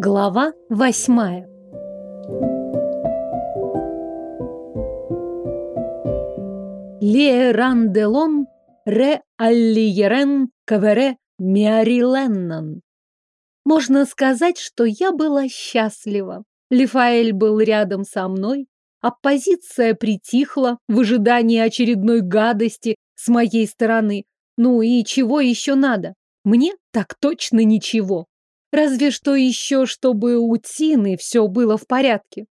Глава восьмая Леранделон ре аллиерен кавере миариленнан. Можно сказать, что я была счастлива. Лифаэль был рядом со мной, оппозиция притихла в ожидании очередной гадости с моей стороны. Ну и чего еще надо? Мне так точно ничего. Разве что еще, чтобы у Тины все было в порядке.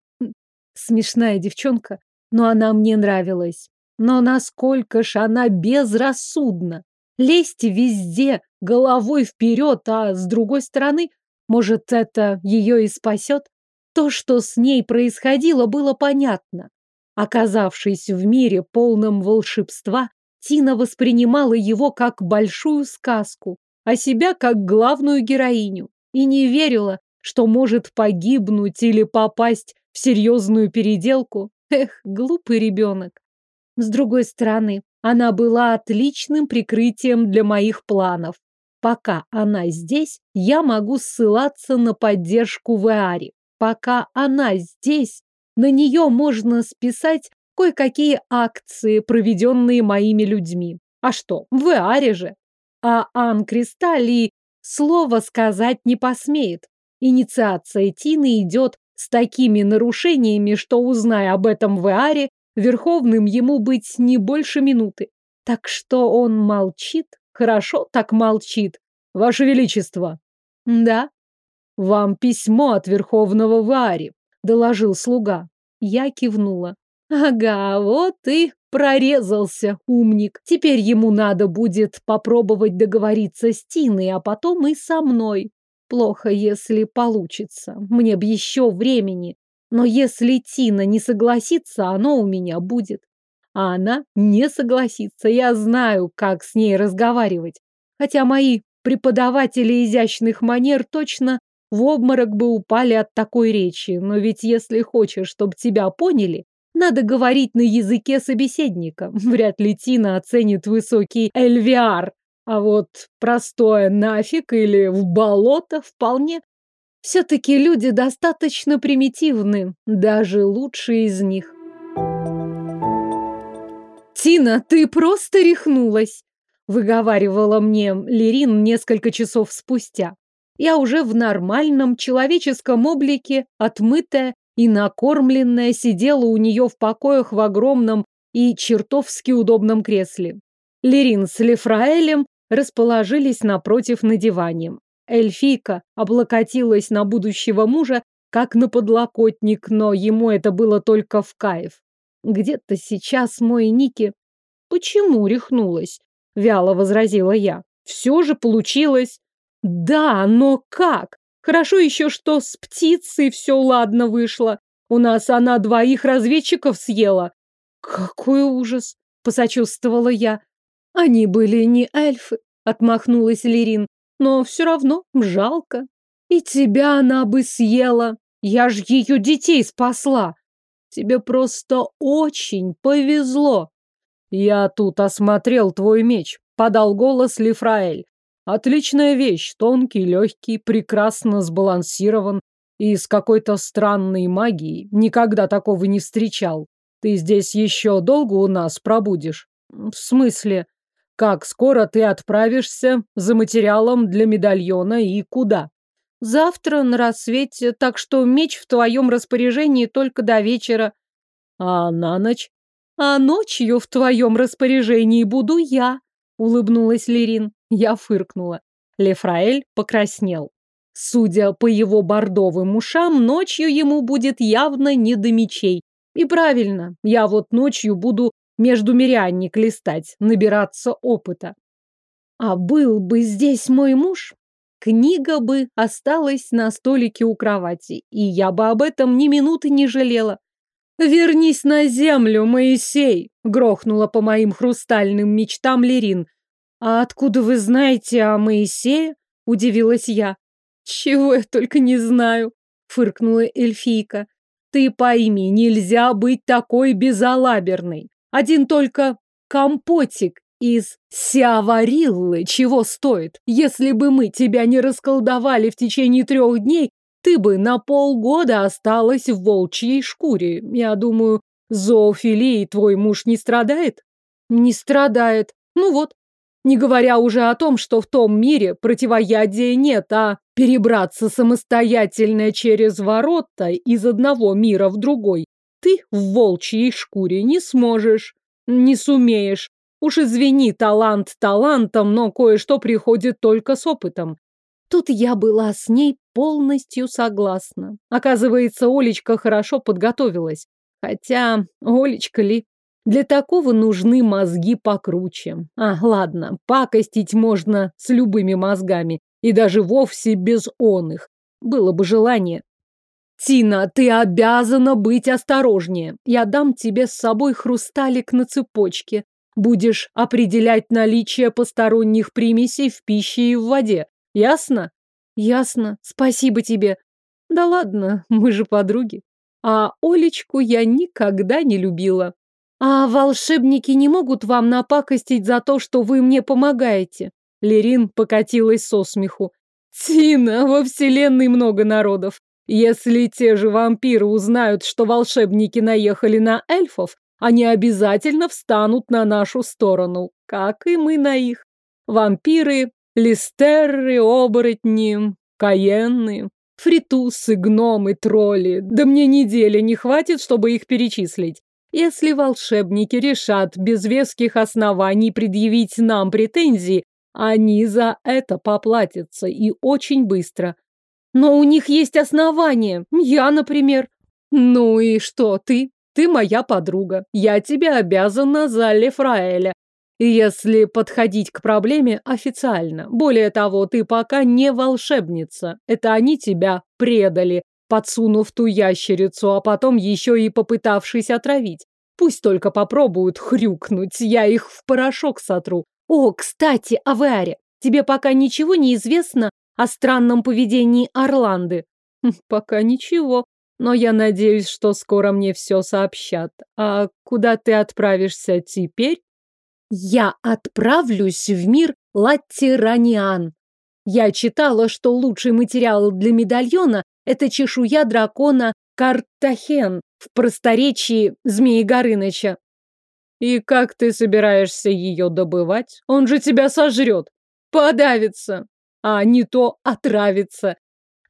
Смешная девчонка, но она мне нравилась. Но насколько ж она безрассудна. Лезть везде, головой вперед, а с другой стороны, может, это ее и спасет? То, что с ней происходило, было понятно. Оказавшись в мире полном волшебства, Тина воспринимала его как большую сказку, а себя как главную героиню и не верила, что может погибнуть или попасть в серьезную переделку. Эх, глупый ребенок. С другой стороны, она была отличным прикрытием для моих планов. Пока она здесь, я могу ссылаться на поддержку Веари. Пока она здесь, на нее можно списать кое-какие акции, проведенные моими людьми. А что, в Веаре же? А Ан Кристалли слова сказать не посмеет. Инициация Тины идет с такими нарушениями, что, узная об этом в Эаре, Верховным ему быть не больше минуты. Так что он молчит, хорошо так молчит. Ваше Величество. Да. Вам письмо от Верховного Вари, доложил слуга. Я кивнула. Ага, вот и прорезался, умник. Теперь ему надо будет попробовать договориться с Тиной, а потом и со мной. Плохо, если получится. Мне б еще времени. Но если Тина не согласится, оно у меня будет. А она не согласится. Я знаю, как с ней разговаривать. Хотя мои преподаватели изящных манер точно в обморок бы упали от такой речи. Но ведь если хочешь, чтобы тебя поняли, надо говорить на языке собеседника. Вряд ли Тина оценит высокий эльвиар. А вот простое нафиг или в болото вполне все-таки люди достаточно примитивны, даже лучшие из них. «Тина, ты просто рехнулась!» — выговаривала мне Лерин несколько часов спустя. Я уже в нормальном человеческом облике, отмытая и накормленная, сидела у нее в покоях в огромном и чертовски удобном кресле. Лерин с Лефраэлем расположились напротив на диване. Эльфийка облокотилась на будущего мужа, как на подлокотник, но ему это было только в кайф. Где-то сейчас мой Ники... Почему рехнулась? Вяло возразила я. Все же получилось. Да, но как? Хорошо еще, что с птицей все ладно вышло. У нас она двоих разведчиков съела. Какой ужас! Посочувствовала я. Они были не эльфы, отмахнулась Лерин но все равно жалко. И тебя она бы съела. Я ж ее детей спасла. Тебе просто очень повезло. Я тут осмотрел твой меч, подал голос Лифраэль. Отличная вещь, тонкий, легкий, прекрасно сбалансирован и с какой-то странной магией. Никогда такого не встречал. Ты здесь еще долго у нас пробудешь? В смысле? Как скоро ты отправишься за материалом для медальона и куда? Завтра на рассвете, так что меч в твоем распоряжении только до вечера. А на ночь? А ночью в твоем распоряжении буду я, улыбнулась Лерин. Я фыркнула. Лефраэль покраснел. Судя по его бордовым ушам, ночью ему будет явно не до мечей. И правильно, я вот ночью буду между мирянник листать, набираться опыта. А был бы здесь мой муж, книга бы осталась на столике у кровати, и я бы об этом ни минуты не жалела. «Вернись на землю, Моисей!» — грохнула по моим хрустальным мечтам Лерин. «А откуда вы знаете о Моисее?» — удивилась я. «Чего я только не знаю!» — фыркнула эльфийка. «Ты пойми, нельзя быть такой безалаберной. Один только компотик из сиавариллы чего стоит. Если бы мы тебя не расколдовали в течение трех дней, ты бы на полгода осталась в волчьей шкуре. Я думаю, зоофилией твой муж не страдает? Не страдает. Ну вот. Не говоря уже о том, что в том мире противоядия нет, а перебраться самостоятельно через ворота из одного мира в другой ты в волчьей шкуре не сможешь, не сумеешь. Уж извини, талант талантом, но кое-что приходит только с опытом. Тут я была с ней полностью согласна. Оказывается, Олечка хорошо подготовилась. Хотя, Олечка ли? Для такого нужны мозги покруче. А, ладно, пакостить можно с любыми мозгами. И даже вовсе без он их. Было бы желание. Тина, ты обязана быть осторожнее. Я дам тебе с собой хрусталик на цепочке. Будешь определять наличие посторонних примесей в пище и в воде. Ясно? Ясно. Спасибо тебе. Да ладно, мы же подруги. А Олечку я никогда не любила. А волшебники не могут вам напакостить за то, что вы мне помогаете? Лерин покатилась со смеху. Тина, во вселенной много народов. Если те же вампиры узнают, что волшебники наехали на эльфов, они обязательно встанут на нашу сторону, как и мы на их. Вампиры, листерры, оборотни, каенны, фритусы, гномы, тролли. Да мне недели не хватит, чтобы их перечислить. Если волшебники решат без веских оснований предъявить нам претензии, они за это поплатятся и очень быстро. Но у них есть основания. Я, например. Ну и что ты? Ты моя подруга. Я тебе обязана за Лефраэля. Если подходить к проблеме официально. Более того, ты пока не волшебница. Это они тебя предали, подсунув ту ящерицу, а потом еще и попытавшись отравить. Пусть только попробуют хрюкнуть, я их в порошок сотру. О, кстати, о. Тебе пока ничего не известно о странном поведении Орланды? Хм, пока ничего. Но я надеюсь, что скоро мне все сообщат. А куда ты отправишься теперь? Я отправлюсь в мир Латтираниан. Я читала, что лучший материал для медальона – это чешуя дракона Картахен в просторечии Змеи Горыныча. И как ты собираешься ее добывать? Он же тебя сожрет. Подавится. А не то отравится.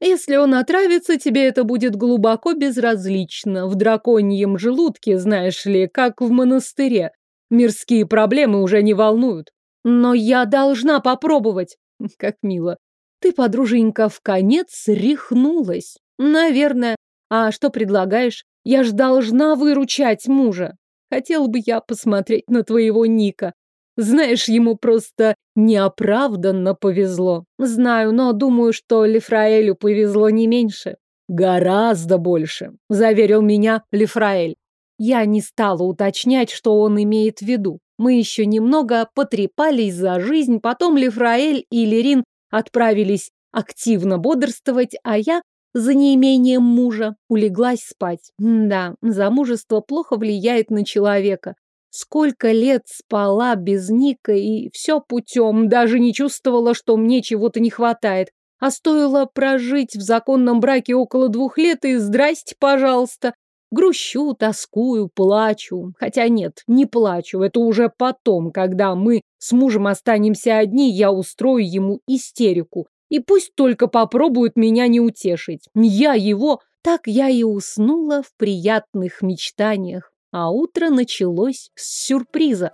Если он отравится, тебе это будет глубоко безразлично. В драконьем желудке, знаешь ли, как в монастыре. Мирские проблемы уже не волнуют. Но я должна попробовать. Как мило. Ты, подруженька, в конец рехнулась. Наверное. А что предлагаешь? Я ж должна выручать мужа. Хотел бы я посмотреть на твоего Ника. Знаешь, ему просто неоправданно повезло. Знаю, но думаю, что Лефраэлю повезло не меньше. Гораздо больше, заверил меня Лефраэль. Я не стала уточнять, что он имеет в виду. Мы еще немного потрепались за жизнь, потом Лефраэль и Лерин отправились активно бодрствовать, а я за неимением мужа улеглась спать. М да, замужество плохо влияет на человека. Сколько лет спала без Ника и все путем, даже не чувствовала, что мне чего-то не хватает. А стоило прожить в законном браке около двух лет и здрасте, пожалуйста. Грущу, тоскую, плачу. Хотя нет, не плачу. Это уже потом, когда мы с мужем останемся одни, я устрою ему истерику. И пусть только попробует меня не утешить. Я его... Так я и уснула в приятных мечтаниях. А утро началось с сюрприза.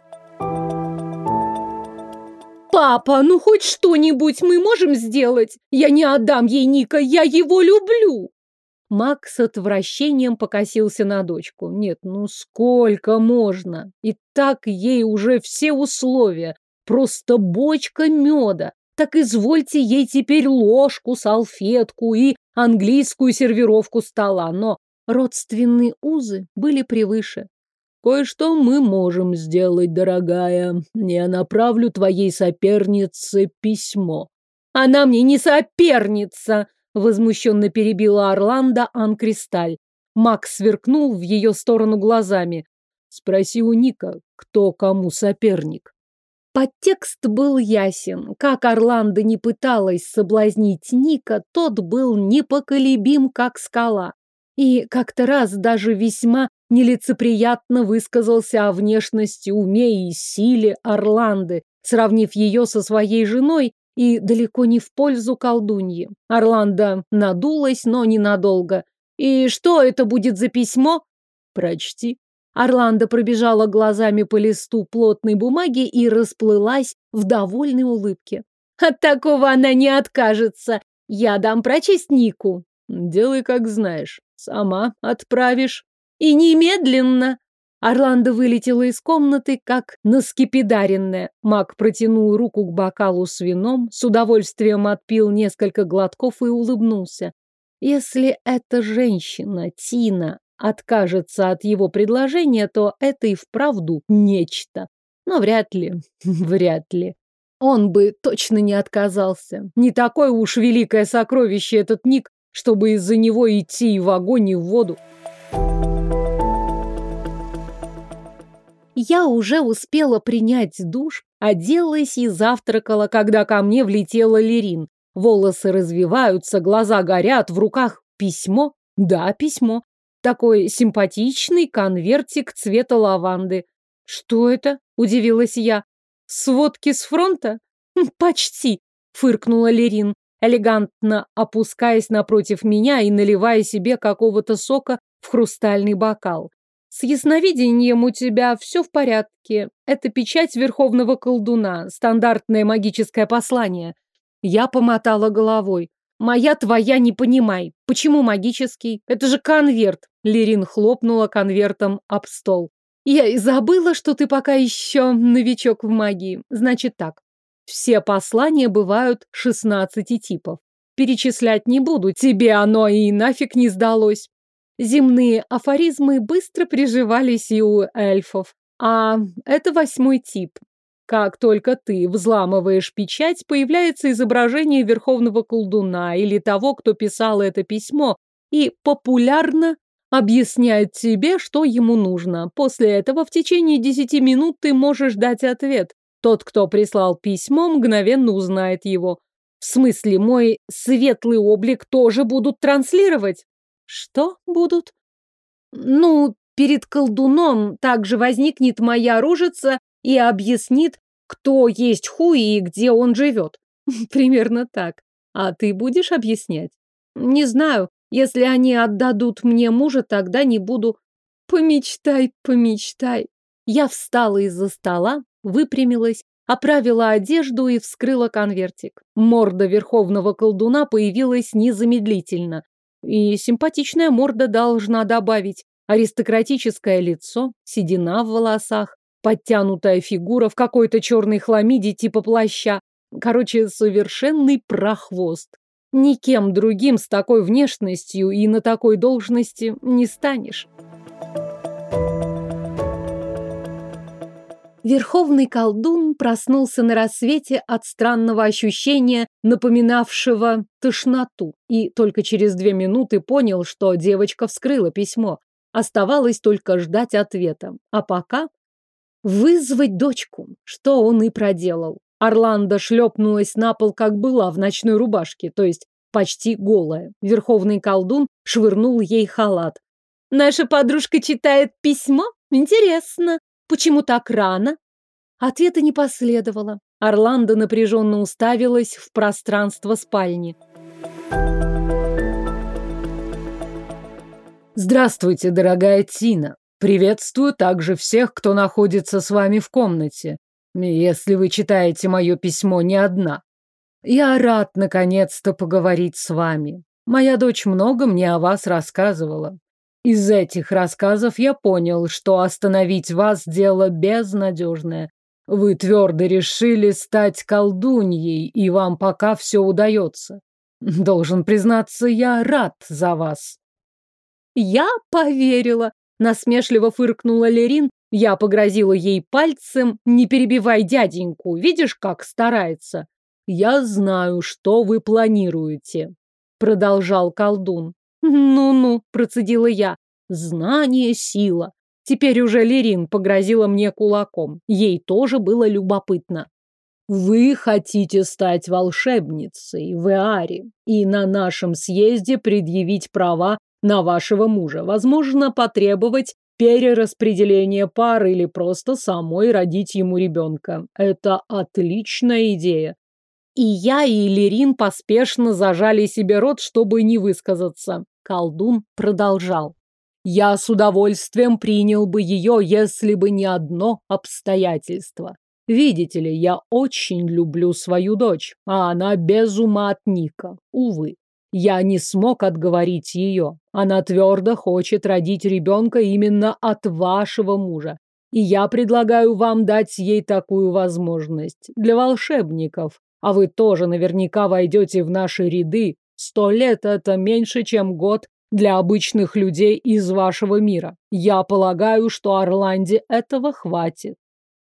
«Папа, ну хоть что-нибудь мы можем сделать? Я не отдам ей Ника, я его люблю!» Макс с отвращением покосился на дочку. Нет, ну сколько можно? И так ей уже все условия. Просто бочка меда. Так извольте ей теперь ложку, салфетку и английскую сервировку стола. Но Родственные узы были превыше. Кое-что мы можем сделать, дорогая. Я направлю твоей сопернице письмо. Она мне не соперница, возмущенно перебила Орландо Анкристаль. Макс сверкнул в ее сторону глазами. Спроси у Ника, кто кому соперник. Подтекст был ясен. Как Орландо не пыталась соблазнить Ника, тот был непоколебим, как скала. И как-то раз даже весьма нелицеприятно высказался о внешности, уме и силе Орланды, сравнив ее со своей женой и далеко не в пользу колдуньи. Орландо надулась, но ненадолго. «И что это будет за письмо?» «Прочти», Орландо пробежала глазами по листу плотной бумаги и расплылась в довольной улыбке. От такого она не откажется. Я дам прочесть Нику. Делай, как знаешь. Сама отправишь. И немедленно. Орландо вылетела из комнаты, как наскепидаренная. Маг протянул руку к бокалу с вином, с удовольствием отпил несколько глотков и улыбнулся. Если эта женщина, Тина, откажется от его предложения, то это и вправду нечто. Но вряд ли, вряд ли. Он бы точно не отказался. Не такое уж великое сокровище этот Ник, чтобы из-за него идти и в огонь, и в воду. Я уже успела принять душ, оделась и завтракала, когда ко мне влетела Лерин. Волосы развиваются, глаза горят, в руках письмо. Да, письмо. Такой симпатичный конвертик цвета лаванды. Что это? Удивилась я. Сводки с фронта? Хм, почти, фыркнула Лерин, элегантно опускаясь напротив меня и наливая себе какого-то сока в хрустальный бокал. С ясновидением у тебя все в порядке. Это печать верховного колдуна, стандартное магическое послание. Я помотала головой. Моя твоя не понимай. Почему магический? Это же конверт. Лерин хлопнула конвертом об стол. Я и забыла, что ты пока еще новичок в магии. Значит так. Все послания бывают 16 типов. Перечислять не буду, тебе оно и нафиг не сдалось. Земные афоризмы быстро приживались и у эльфов. А это восьмой тип. Как только ты взламываешь печать, появляется изображение верховного колдуна или того, кто писал это письмо, и популярно объясняет тебе, что ему нужно. После этого в течение десяти минут ты можешь дать ответ. Тот, кто прислал письмо, мгновенно узнает его. В смысле, мой светлый облик тоже будут транслировать? Что будут? Ну, перед колдуном также возникнет моя ружица и объяснит, кто есть Хуи и где он живет. Примерно так. А ты будешь объяснять? Не знаю. Если они отдадут мне мужа, тогда не буду. Помечтай, помечтай. Я встала из-за стола, выпрямилась, оправила одежду и вскрыла конвертик. Морда верховного колдуна появилась незамедлительно. И симпатичная морда должна добавить. Аристократическое лицо, седина в волосах, подтянутая фигура в какой-то черной хламиде типа плаща. Короче, совершенный прохвост. Никем другим с такой внешностью и на такой должности не станешь. Верховный колдун проснулся на рассвете от странного ощущения, напоминавшего тошноту, и только через две минуты понял, что девочка вскрыла письмо. Оставалось только ждать ответа. А пока Вызвать дочку, что он и проделал. Орландо шлепнулась на пол, как была, в ночной рубашке, то есть почти голая. Верховный колдун швырнул ей халат. «Наша подружка читает письмо? Интересно. Почему так рано?» Ответа не последовало. Орландо напряженно уставилась в пространство спальни. «Здравствуйте, дорогая Тина. Приветствую также всех, кто находится с вами в комнате, если вы читаете мое письмо не одна. Я рад наконец-то поговорить с вами. Моя дочь много мне о вас рассказывала. Из этих рассказов я понял, что остановить вас дело безнадежное. Вы твердо решили стать колдуньей, и вам пока все удается. Должен признаться, я рад за вас. Я поверила. Насмешливо фыркнула Лерин. Я погрозила ей пальцем. Не перебивай дяденьку. Видишь, как старается? Я знаю, что вы планируете. Продолжал колдун. Ну-ну, процедила я. Знание – сила. Теперь уже Лерин погрозила мне кулаком. Ей тоже было любопытно. Вы хотите стать волшебницей в Эаре и на нашем съезде предъявить права на вашего мужа, возможно, потребовать перераспределения пар или просто самой родить ему ребенка. Это отличная идея. И я, и Лерин поспешно зажали себе рот, чтобы не высказаться. Колдун продолжал. Я с удовольствием принял бы ее, если бы не одно обстоятельство. Видите ли, я очень люблю свою дочь, а она без ума от Ника. Увы, я не смог отговорить ее. Она твердо хочет родить ребенка именно от вашего мужа. И я предлагаю вам дать ей такую возможность. Для волшебников. А вы тоже наверняка войдете в наши ряды. Сто лет – это меньше, чем год для обычных людей из вашего мира. Я полагаю, что Орланде этого хватит.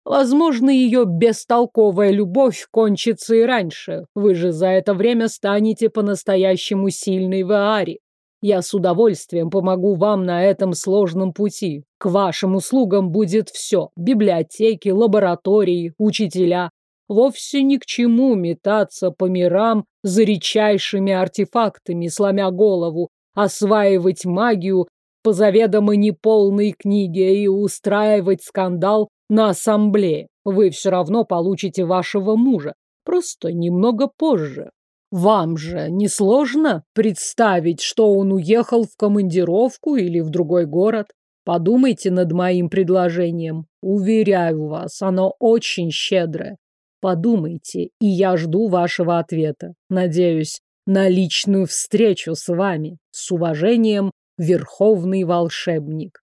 Возможно, ее бестолковая любовь кончится и раньше. Вы же за это время станете по-настоящему сильной в Ааре. Я с удовольствием помогу вам на этом сложном пути. К вашим услугам будет все. Библиотеки, лаборатории, учителя. Вовсе ни к чему метаться по мирам за редчайшими артефактами, сломя голову, осваивать магию по заведомо неполной книге и устраивать скандал на ассамблее. Вы все равно получите вашего мужа, просто немного позже. Вам же не сложно представить, что он уехал в командировку или в другой город? Подумайте над моим предложением. Уверяю вас, оно очень щедрое. Подумайте, и я жду вашего ответа. Надеюсь на личную встречу с вами. С уважением, Верховный волшебник.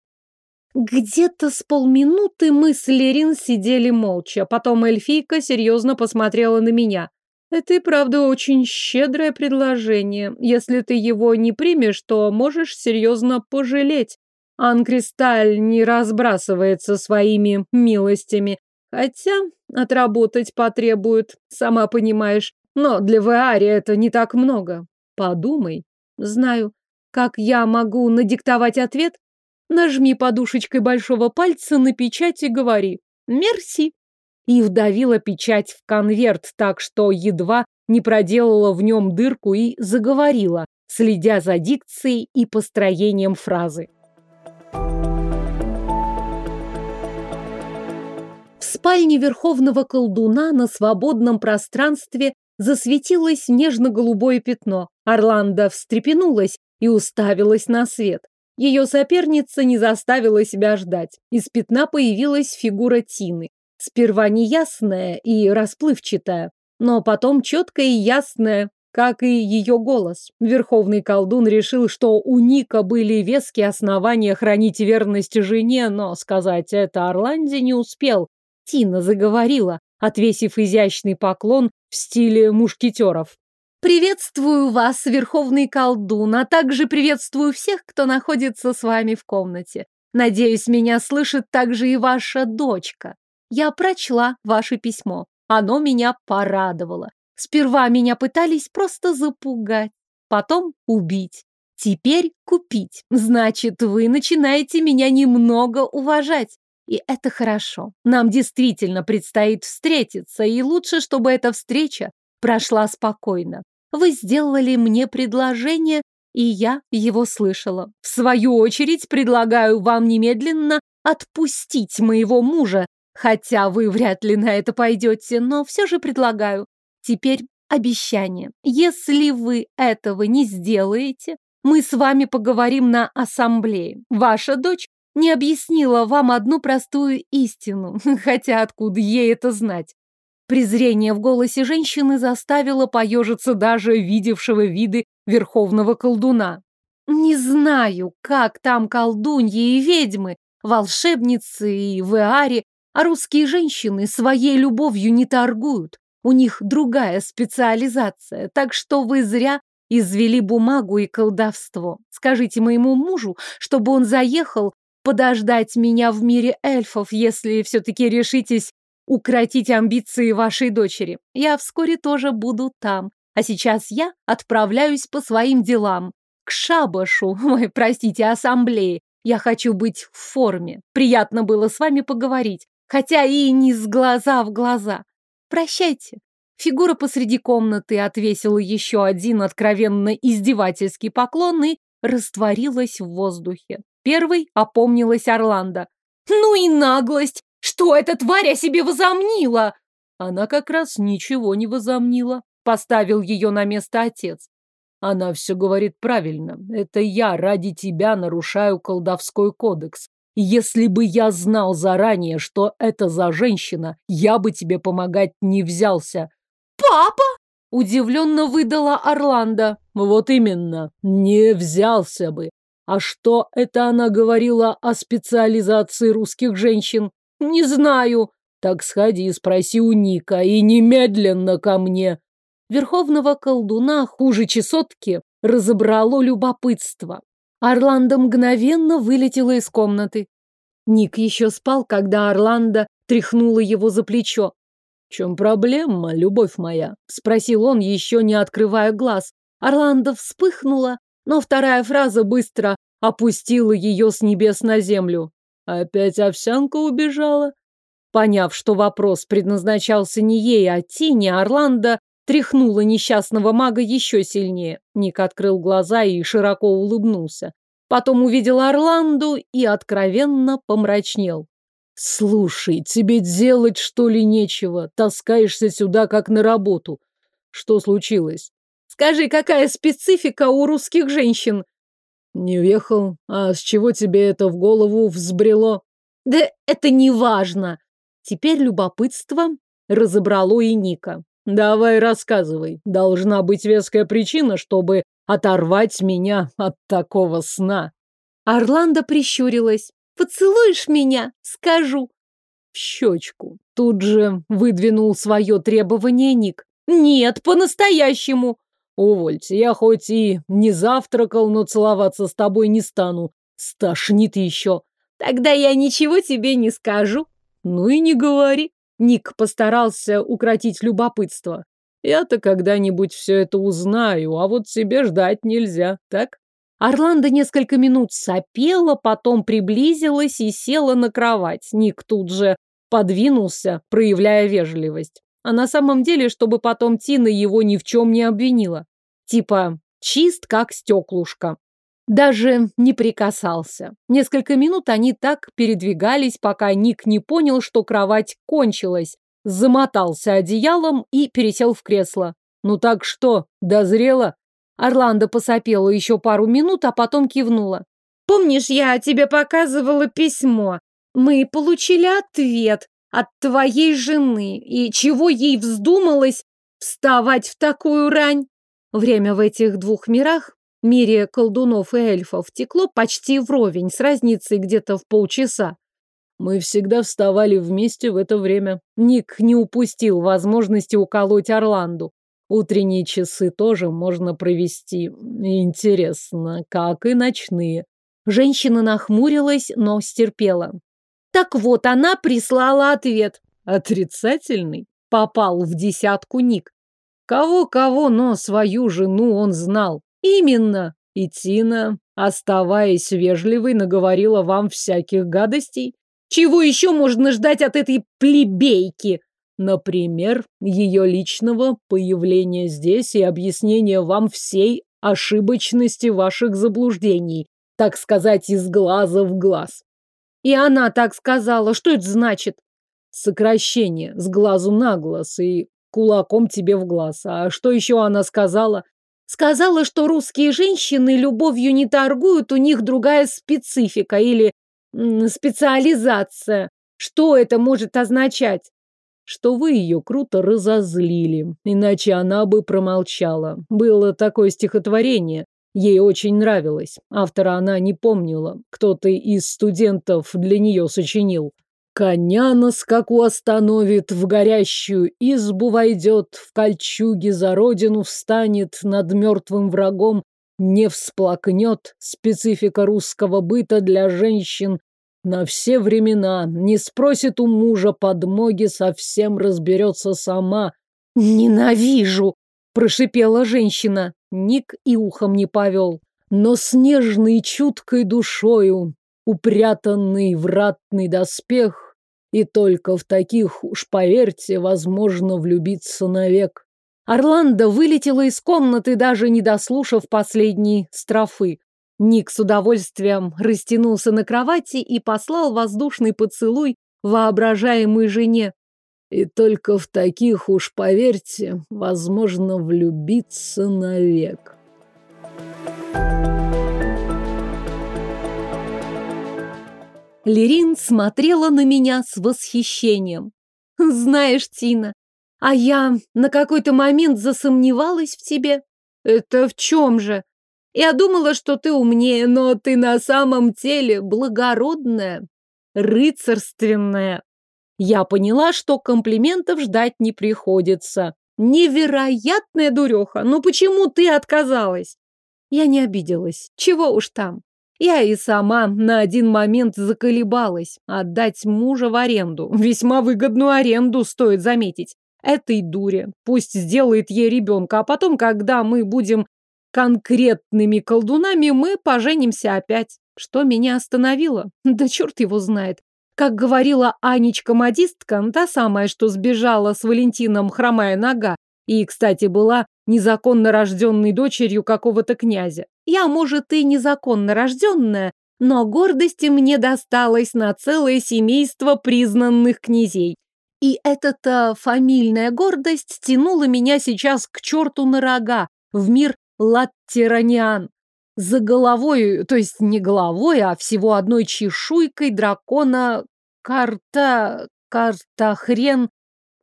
Где-то с полминуты мы с Лерин сидели молча. Потом эльфийка серьезно посмотрела на меня. Это и правда очень щедрое предложение. Если ты его не примешь, то можешь серьезно пожалеть. Анкристаль не разбрасывается своими милостями. Хотя отработать потребует, сама понимаешь. Но для Веари это не так много. Подумай. Знаю. Как я могу надиктовать ответ? Нажми подушечкой большого пальца на печать и говори «Мерси». И вдавила печать в конверт так, что едва не проделала в нем дырку и заговорила, следя за дикцией и построением фразы. Спальне верховного колдуна на свободном пространстве засветилось нежно-голубое пятно. Орландо встрепенулась и уставилась на свет. Ее соперница не заставила себя ждать. Из пятна появилась фигура Тины. Сперва неясная и расплывчатая, но потом четкая и ясная, как и ее голос. Верховный колдун решил, что у Ника были веские основания хранить верность жене, но сказать это Орланде не успел. Тина заговорила, отвесив изящный поклон в стиле мушкетеров. Приветствую вас, верховный колдун, а также приветствую всех, кто находится с вами в комнате. Надеюсь, меня слышит также и ваша дочка. Я прочла ваше письмо. Оно меня порадовало. Сперва меня пытались просто запугать, потом убить. Теперь купить. Значит, вы начинаете меня немного уважать. И это хорошо. Нам действительно предстоит встретиться, и лучше, чтобы эта встреча прошла спокойно. Вы сделали мне предложение, и я его слышала. В свою очередь предлагаю вам немедленно отпустить моего мужа, хотя вы вряд ли на это пойдете, но все же предлагаю. Теперь обещание. Если вы этого не сделаете, мы с вами поговорим на ассамблее. Ваша дочь не объяснила вам одну простую истину, хотя откуда ей это знать? Презрение в голосе женщины заставило поежиться даже видевшего виды верховного колдуна. Не знаю, как там колдуньи и ведьмы, волшебницы и веари, а русские женщины своей любовью не торгуют. У них другая специализация, так что вы зря извели бумагу и колдовство. Скажите моему мужу, чтобы он заехал подождать меня в мире эльфов, если все-таки решитесь укротить амбиции вашей дочери. Я вскоре тоже буду там. А сейчас я отправляюсь по своим делам. К шабашу, ой, простите, ассамблее. Я хочу быть в форме. Приятно было с вами поговорить, хотя и не с глаза в глаза. Прощайте. Фигура посреди комнаты отвесила еще один откровенно издевательский поклон и растворилась в воздухе. Первый опомнилась Орландо. «Ну и наглость! Что эта тварь о себе возомнила?» Она как раз ничего не возомнила. Поставил ее на место отец. Она все говорит правильно. Это я ради тебя нарушаю колдовской кодекс. Если бы я знал заранее, что это за женщина, я бы тебе помогать не взялся. Папа? Удивленно выдала Орландо. Вот именно, не взялся бы. А что это она говорила о специализации русских женщин? Не знаю. Так сходи, спроси у Ника и немедленно ко мне. Верховного колдуна хуже чесотки разобрало любопытство. Орландо мгновенно вылетела из комнаты. Ник еще спал, когда Орландо тряхнула его за плечо. «В чем проблема, любовь моя?» – спросил он, еще не открывая глаз. Орландо вспыхнула, но вторая фраза быстро опустила ее с небес на землю. «Опять овсянка убежала?» Поняв, что вопрос предназначался не ей, а Тине, Орландо тряхнула несчастного мага еще сильнее. Ник открыл глаза и широко улыбнулся. Потом увидел Орланду и откровенно помрачнел. «Слушай, тебе делать, что ли, нечего? Таскаешься сюда, как на работу. Что случилось?» «Скажи, какая специфика у русских женщин?» «Не въехал. А с чего тебе это в голову взбрело?» «Да это не важно!» Теперь любопытство разобрало и Ника. Давай рассказывай. Должна быть веская причина, чтобы оторвать меня от такого сна. Орландо прищурилась. Поцелуешь меня? Скажу. В щечку. Тут же выдвинул свое требование Ник. Нет, по-настоящему. Увольте, я хоть и не завтракал, но целоваться с тобой не стану. Стошнит еще. Тогда я ничего тебе не скажу. Ну и не говори. Ник постарался укротить любопытство. Я-то когда-нибудь все это узнаю, а вот себе ждать нельзя, так? Орландо несколько минут сопела, потом приблизилась и села на кровать. Ник тут же подвинулся, проявляя вежливость. А на самом деле, чтобы потом Тина его ни в чем не обвинила. Типа, чист как стеклушка. Даже не прикасался. Несколько минут они так передвигались, пока Ник не понял, что кровать кончилась. Замотался одеялом и пересел в кресло. «Ну так что, дозрело?» Орландо посопела еще пару минут, а потом кивнула. «Помнишь, я тебе показывала письмо? Мы получили ответ от твоей жены. И чего ей вздумалось вставать в такую рань?» Время в этих двух мирах мире колдунов и эльфов текло почти вровень, с разницей где-то в полчаса. Мы всегда вставали вместе в это время. Ник не упустил возможности уколоть Орланду. Утренние часы тоже можно провести. Интересно, как и ночные. Женщина нахмурилась, но стерпела. Так вот, она прислала ответ. Отрицательный? Попал в десятку Ник. Кого-кого, но свою жену он знал. Именно. И Тина, оставаясь вежливой, наговорила вам всяких гадостей. Чего еще можно ждать от этой плебейки? Например, ее личного появления здесь и объяснения вам всей ошибочности ваших заблуждений, так сказать, из глаза в глаз. И она так сказала. Что это значит? Сокращение с глазу на глаз и кулаком тебе в глаз. А что еще она сказала? Сказала, что русские женщины любовью не торгуют, у них другая специфика или специализация. Что это может означать? Что вы ее круто разозлили, иначе она бы промолчала. Было такое стихотворение, ей очень нравилось. Автора она не помнила, кто-то из студентов для нее сочинил. Коня на скаку остановит, в горящую избу войдет, в кольчуге за родину встанет, над мертвым врагом не всплакнет. Специфика русского быта для женщин на все времена. Не спросит у мужа подмоги, совсем разберется сама. «Ненавижу!» – прошипела женщина. Ник и ухом не повел. Но с нежной чуткой душою упрятанный в ратный доспех, и только в таких, уж поверьте, возможно влюбиться навек. Орландо вылетела из комнаты, даже не дослушав последней строфы. Ник с удовольствием растянулся на кровати и послал воздушный поцелуй воображаемой жене. И только в таких, уж поверьте, возможно влюбиться навек. Лерин смотрела на меня с восхищением. Знаешь, Тина, а я на какой-то момент засомневалась в тебе. Это в чем же? Я думала, что ты умнее, но ты на самом деле благородная, рыцарственная. Я поняла, что комплиментов ждать не приходится. Невероятная дуреха, но почему ты отказалась? Я не обиделась. Чего уж там. Я и сама на один момент заколебалась отдать мужа в аренду. Весьма выгодную аренду, стоит заметить. Этой дуре. Пусть сделает ей ребенка, а потом, когда мы будем конкретными колдунами, мы поженимся опять. Что меня остановило? Да черт его знает. Как говорила Анечка-модистка, та самая, что сбежала с Валентином хромая нога, и, кстати, была незаконно рожденной дочерью какого-то князя. Я, может, и незаконно рожденная, но гордости мне досталось на целое семейство признанных князей. И эта-то фамильная гордость тянула меня сейчас к черту на рога, в мир латтераниан. За головой, то есть не головой, а всего одной чешуйкой дракона карта... карта хрен...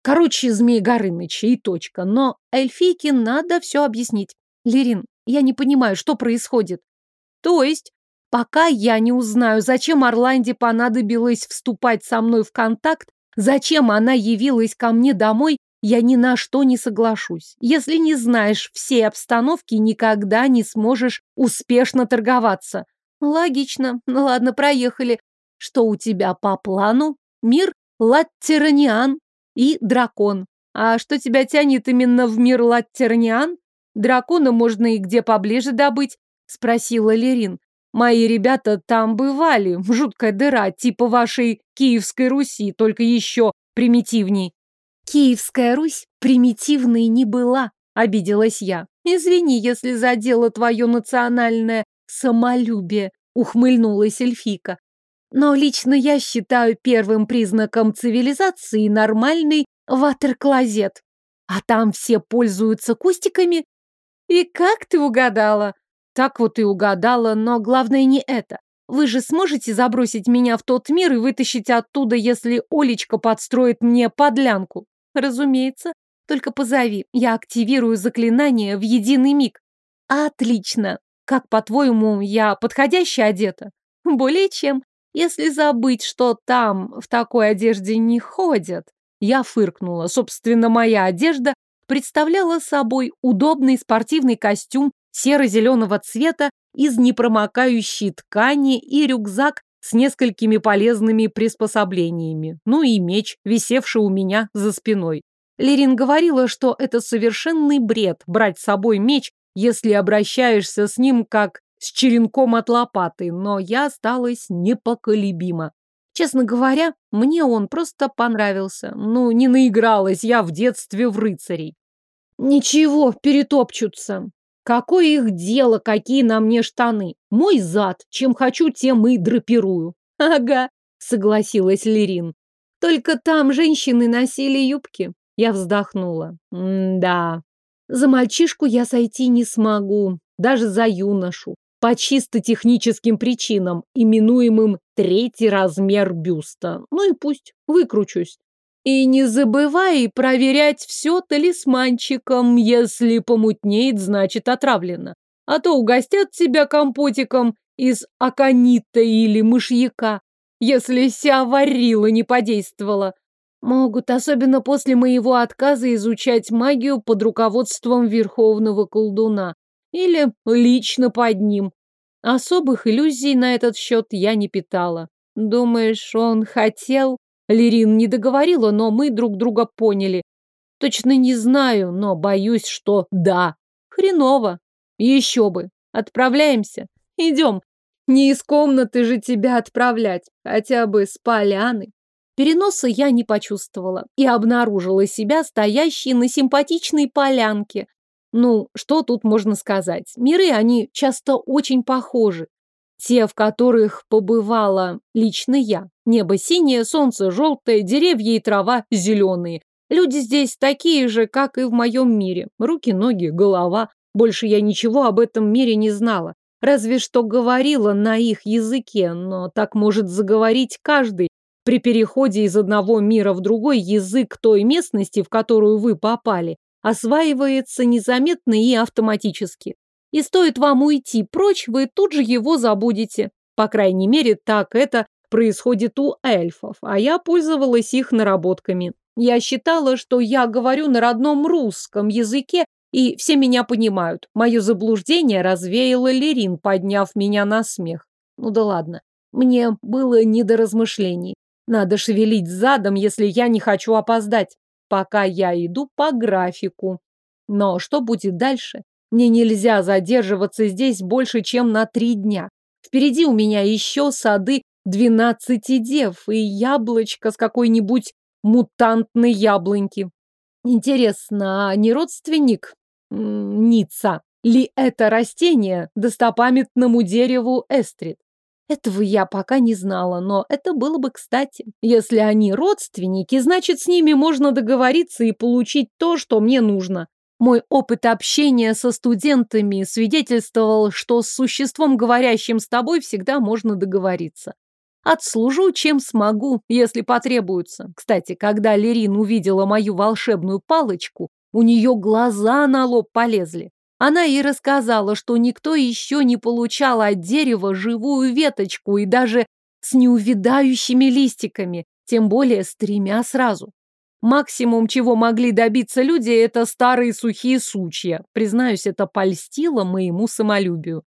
Короче, Змей Горыныча и точка. Но эльфийке надо все объяснить. Лерин, я не понимаю, что происходит. То есть, пока я не узнаю, зачем Орланде понадобилось вступать со мной в контакт, зачем она явилась ко мне домой, я ни на что не соглашусь. Если не знаешь всей обстановки, никогда не сможешь успешно торговаться. Логично. Ну ладно, проехали. Что у тебя по плану? Мир Латтераниан и дракон. А что тебя тянет именно в мир Латтераниан? Дракона можно и где поближе добыть, спросила Лерин. Мои ребята там бывали. Жуткая дыра, типа вашей Киевской Руси, только еще примитивней. Киевская Русь примитивной не была, обиделась я. Извини, если задела твое национальное самолюбие, ухмыльнулась эльфика. Но лично я считаю первым признаком цивилизации нормальный ватерклозет. А там все пользуются кустиками. И как ты угадала? Так вот и угадала, но главное не это. Вы же сможете забросить меня в тот мир и вытащить оттуда, если Олечка подстроит мне подлянку? Разумеется. Только позови, я активирую заклинание в единый миг. Отлично. Как, по-твоему, я подходяще одета? Более чем. Если забыть, что там в такой одежде не ходят. Я фыркнула. Собственно, моя одежда представляла собой удобный спортивный костюм серо-зеленого цвета из непромокающей ткани и рюкзак с несколькими полезными приспособлениями. Ну и меч, висевший у меня за спиной. Лерин говорила, что это совершенный бред брать с собой меч, если обращаешься с ним как с черенком от лопаты, но я осталась непоколебима. Честно говоря, мне он просто понравился. Ну, не наигралась я в детстве в рыцарей. Ничего, перетопчутся. Какое их дело, какие на мне штаны? Мой зад, чем хочу, тем и драпирую. Ага, согласилась Лерин. Только там женщины носили юбки. Я вздохнула. да. За мальчишку я сойти не смогу, даже за юношу. По чисто техническим причинам, именуемым третий размер бюста. Ну и пусть, выкручусь. И не забывай проверять все талисманчиком. Если помутнеет, значит отравлено. А то угостят тебя компотиком из аконита или мышьяка, если вся варила не подействовала. Могут, особенно после моего отказа, изучать магию под руководством верховного колдуна. Или лично под ним. Особых иллюзий на этот счет я не питала. Думаешь, он хотел... Лерин не договорила, но мы друг друга поняли. Точно не знаю, но боюсь, что да. Хреново. Еще бы. Отправляемся. Идем. Не из комнаты же тебя отправлять, хотя бы с поляны. Переноса я не почувствовала и обнаружила себя стоящей на симпатичной полянке. Ну, что тут можно сказать? Миры, они часто очень похожи. Те, в которых побывала лично я. Небо синее, солнце желтое, деревья и трава зеленые. Люди здесь такие же, как и в моем мире. Руки, ноги, голова. Больше я ничего об этом мире не знала. Разве что говорила на их языке, но так может заговорить каждый, при переходе из одного мира в другой язык той местности, в которую вы попали, осваивается незаметно и автоматически. И стоит вам уйти прочь, вы тут же его забудете. По крайней мере, так это происходит у эльфов, а я пользовалась их наработками. Я считала, что я говорю на родном русском языке, и все меня понимают. Мое заблуждение развеяло Лерин, подняв меня на смех. Ну да ладно, мне было не до размышлений. Надо шевелить задом, если я не хочу опоздать, пока я иду по графику. Но что будет дальше? Мне нельзя задерживаться здесь больше, чем на три дня. Впереди у меня еще сады двенадцати дев и яблочко с какой-нибудь мутантной яблоньки. Интересно, а не родственник Ница ли это растение достопамятному дереву Эстрид? Этого я пока не знала, но это было бы кстати. Если они родственники, значит, с ними можно договориться и получить то, что мне нужно. Мой опыт общения со студентами свидетельствовал, что с существом, говорящим с тобой, всегда можно договориться. Отслужу, чем смогу, если потребуется. Кстати, когда Лерин увидела мою волшебную палочку, у нее глаза на лоб полезли. Она ей рассказала, что никто еще не получал от дерева живую веточку и даже с неувядающими листиками, тем более с тремя сразу. Максимум, чего могли добиться люди, это старые сухие сучья. Признаюсь, это польстило моему самолюбию.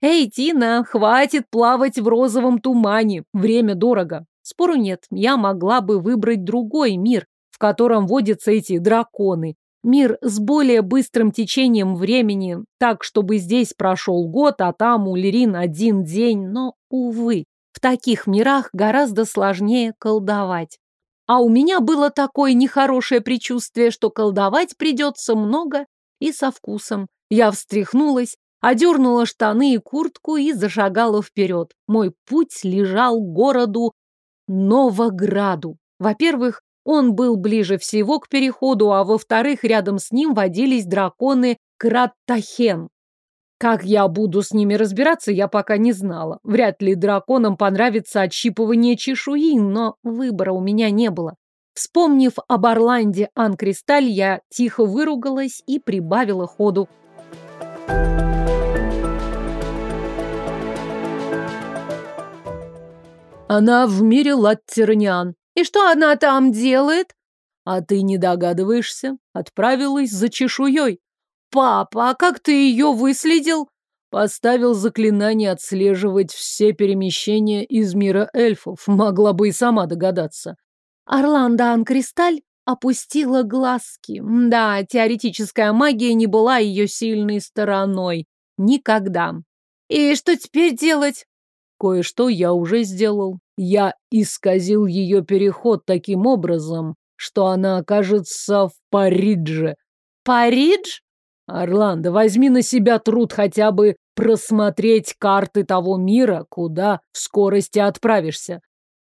«Эй, Тина, хватит плавать в розовом тумане, время дорого». Спору нет, я могла бы выбрать другой мир, в котором водятся эти драконы, Мир с более быстрым течением времени, так, чтобы здесь прошел год, а там у Лерин один день, но, увы, в таких мирах гораздо сложнее колдовать. А у меня было такое нехорошее предчувствие, что колдовать придется много и со вкусом. Я встряхнулась, одернула штаны и куртку и зашагала вперед. Мой путь лежал к городу Новограду. Во-первых, он был ближе всего к переходу, а во-вторых, рядом с ним водились драконы Краттахен. Как я буду с ними разбираться, я пока не знала. Вряд ли драконам понравится отщипывание чешуи, но выбора у меня не было. Вспомнив об Орланде Анкристаль, я тихо выругалась и прибавила ходу. Она в мире Латтерниан, и что она там делает? А ты не догадываешься? Отправилась за чешуей. Папа, а как ты ее выследил? Поставил заклинание отслеживать все перемещения из мира эльфов. Могла бы и сама догадаться. Орландо Анкристаль опустила глазки. Да, теоретическая магия не была ее сильной стороной. Никогда. И что теперь делать? Кое-что я уже сделал. Я исказил ее переход таким образом, что она окажется в Паридже. Паридж? Орландо, возьми на себя труд хотя бы просмотреть карты того мира, куда в скорости отправишься.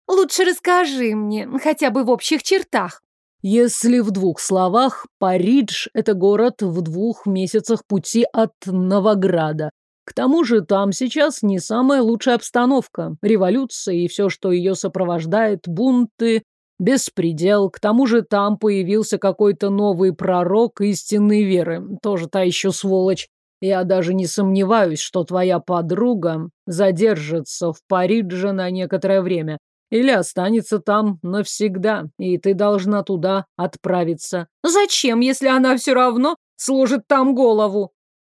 Лучше расскажи мне, хотя бы в общих чертах. Если в двух словах, Паридж – это город в двух месяцах пути от Новограда. К тому же там сейчас не самая лучшая обстановка. Революция и все, что ее сопровождает, бунты, беспредел. К тому же там появился какой-то новый пророк истинной веры. Тоже та еще сволочь. Я даже не сомневаюсь, что твоя подруга задержится в Паридже на некоторое время. Или останется там навсегда, и ты должна туда отправиться. Зачем, если она все равно сложит там голову?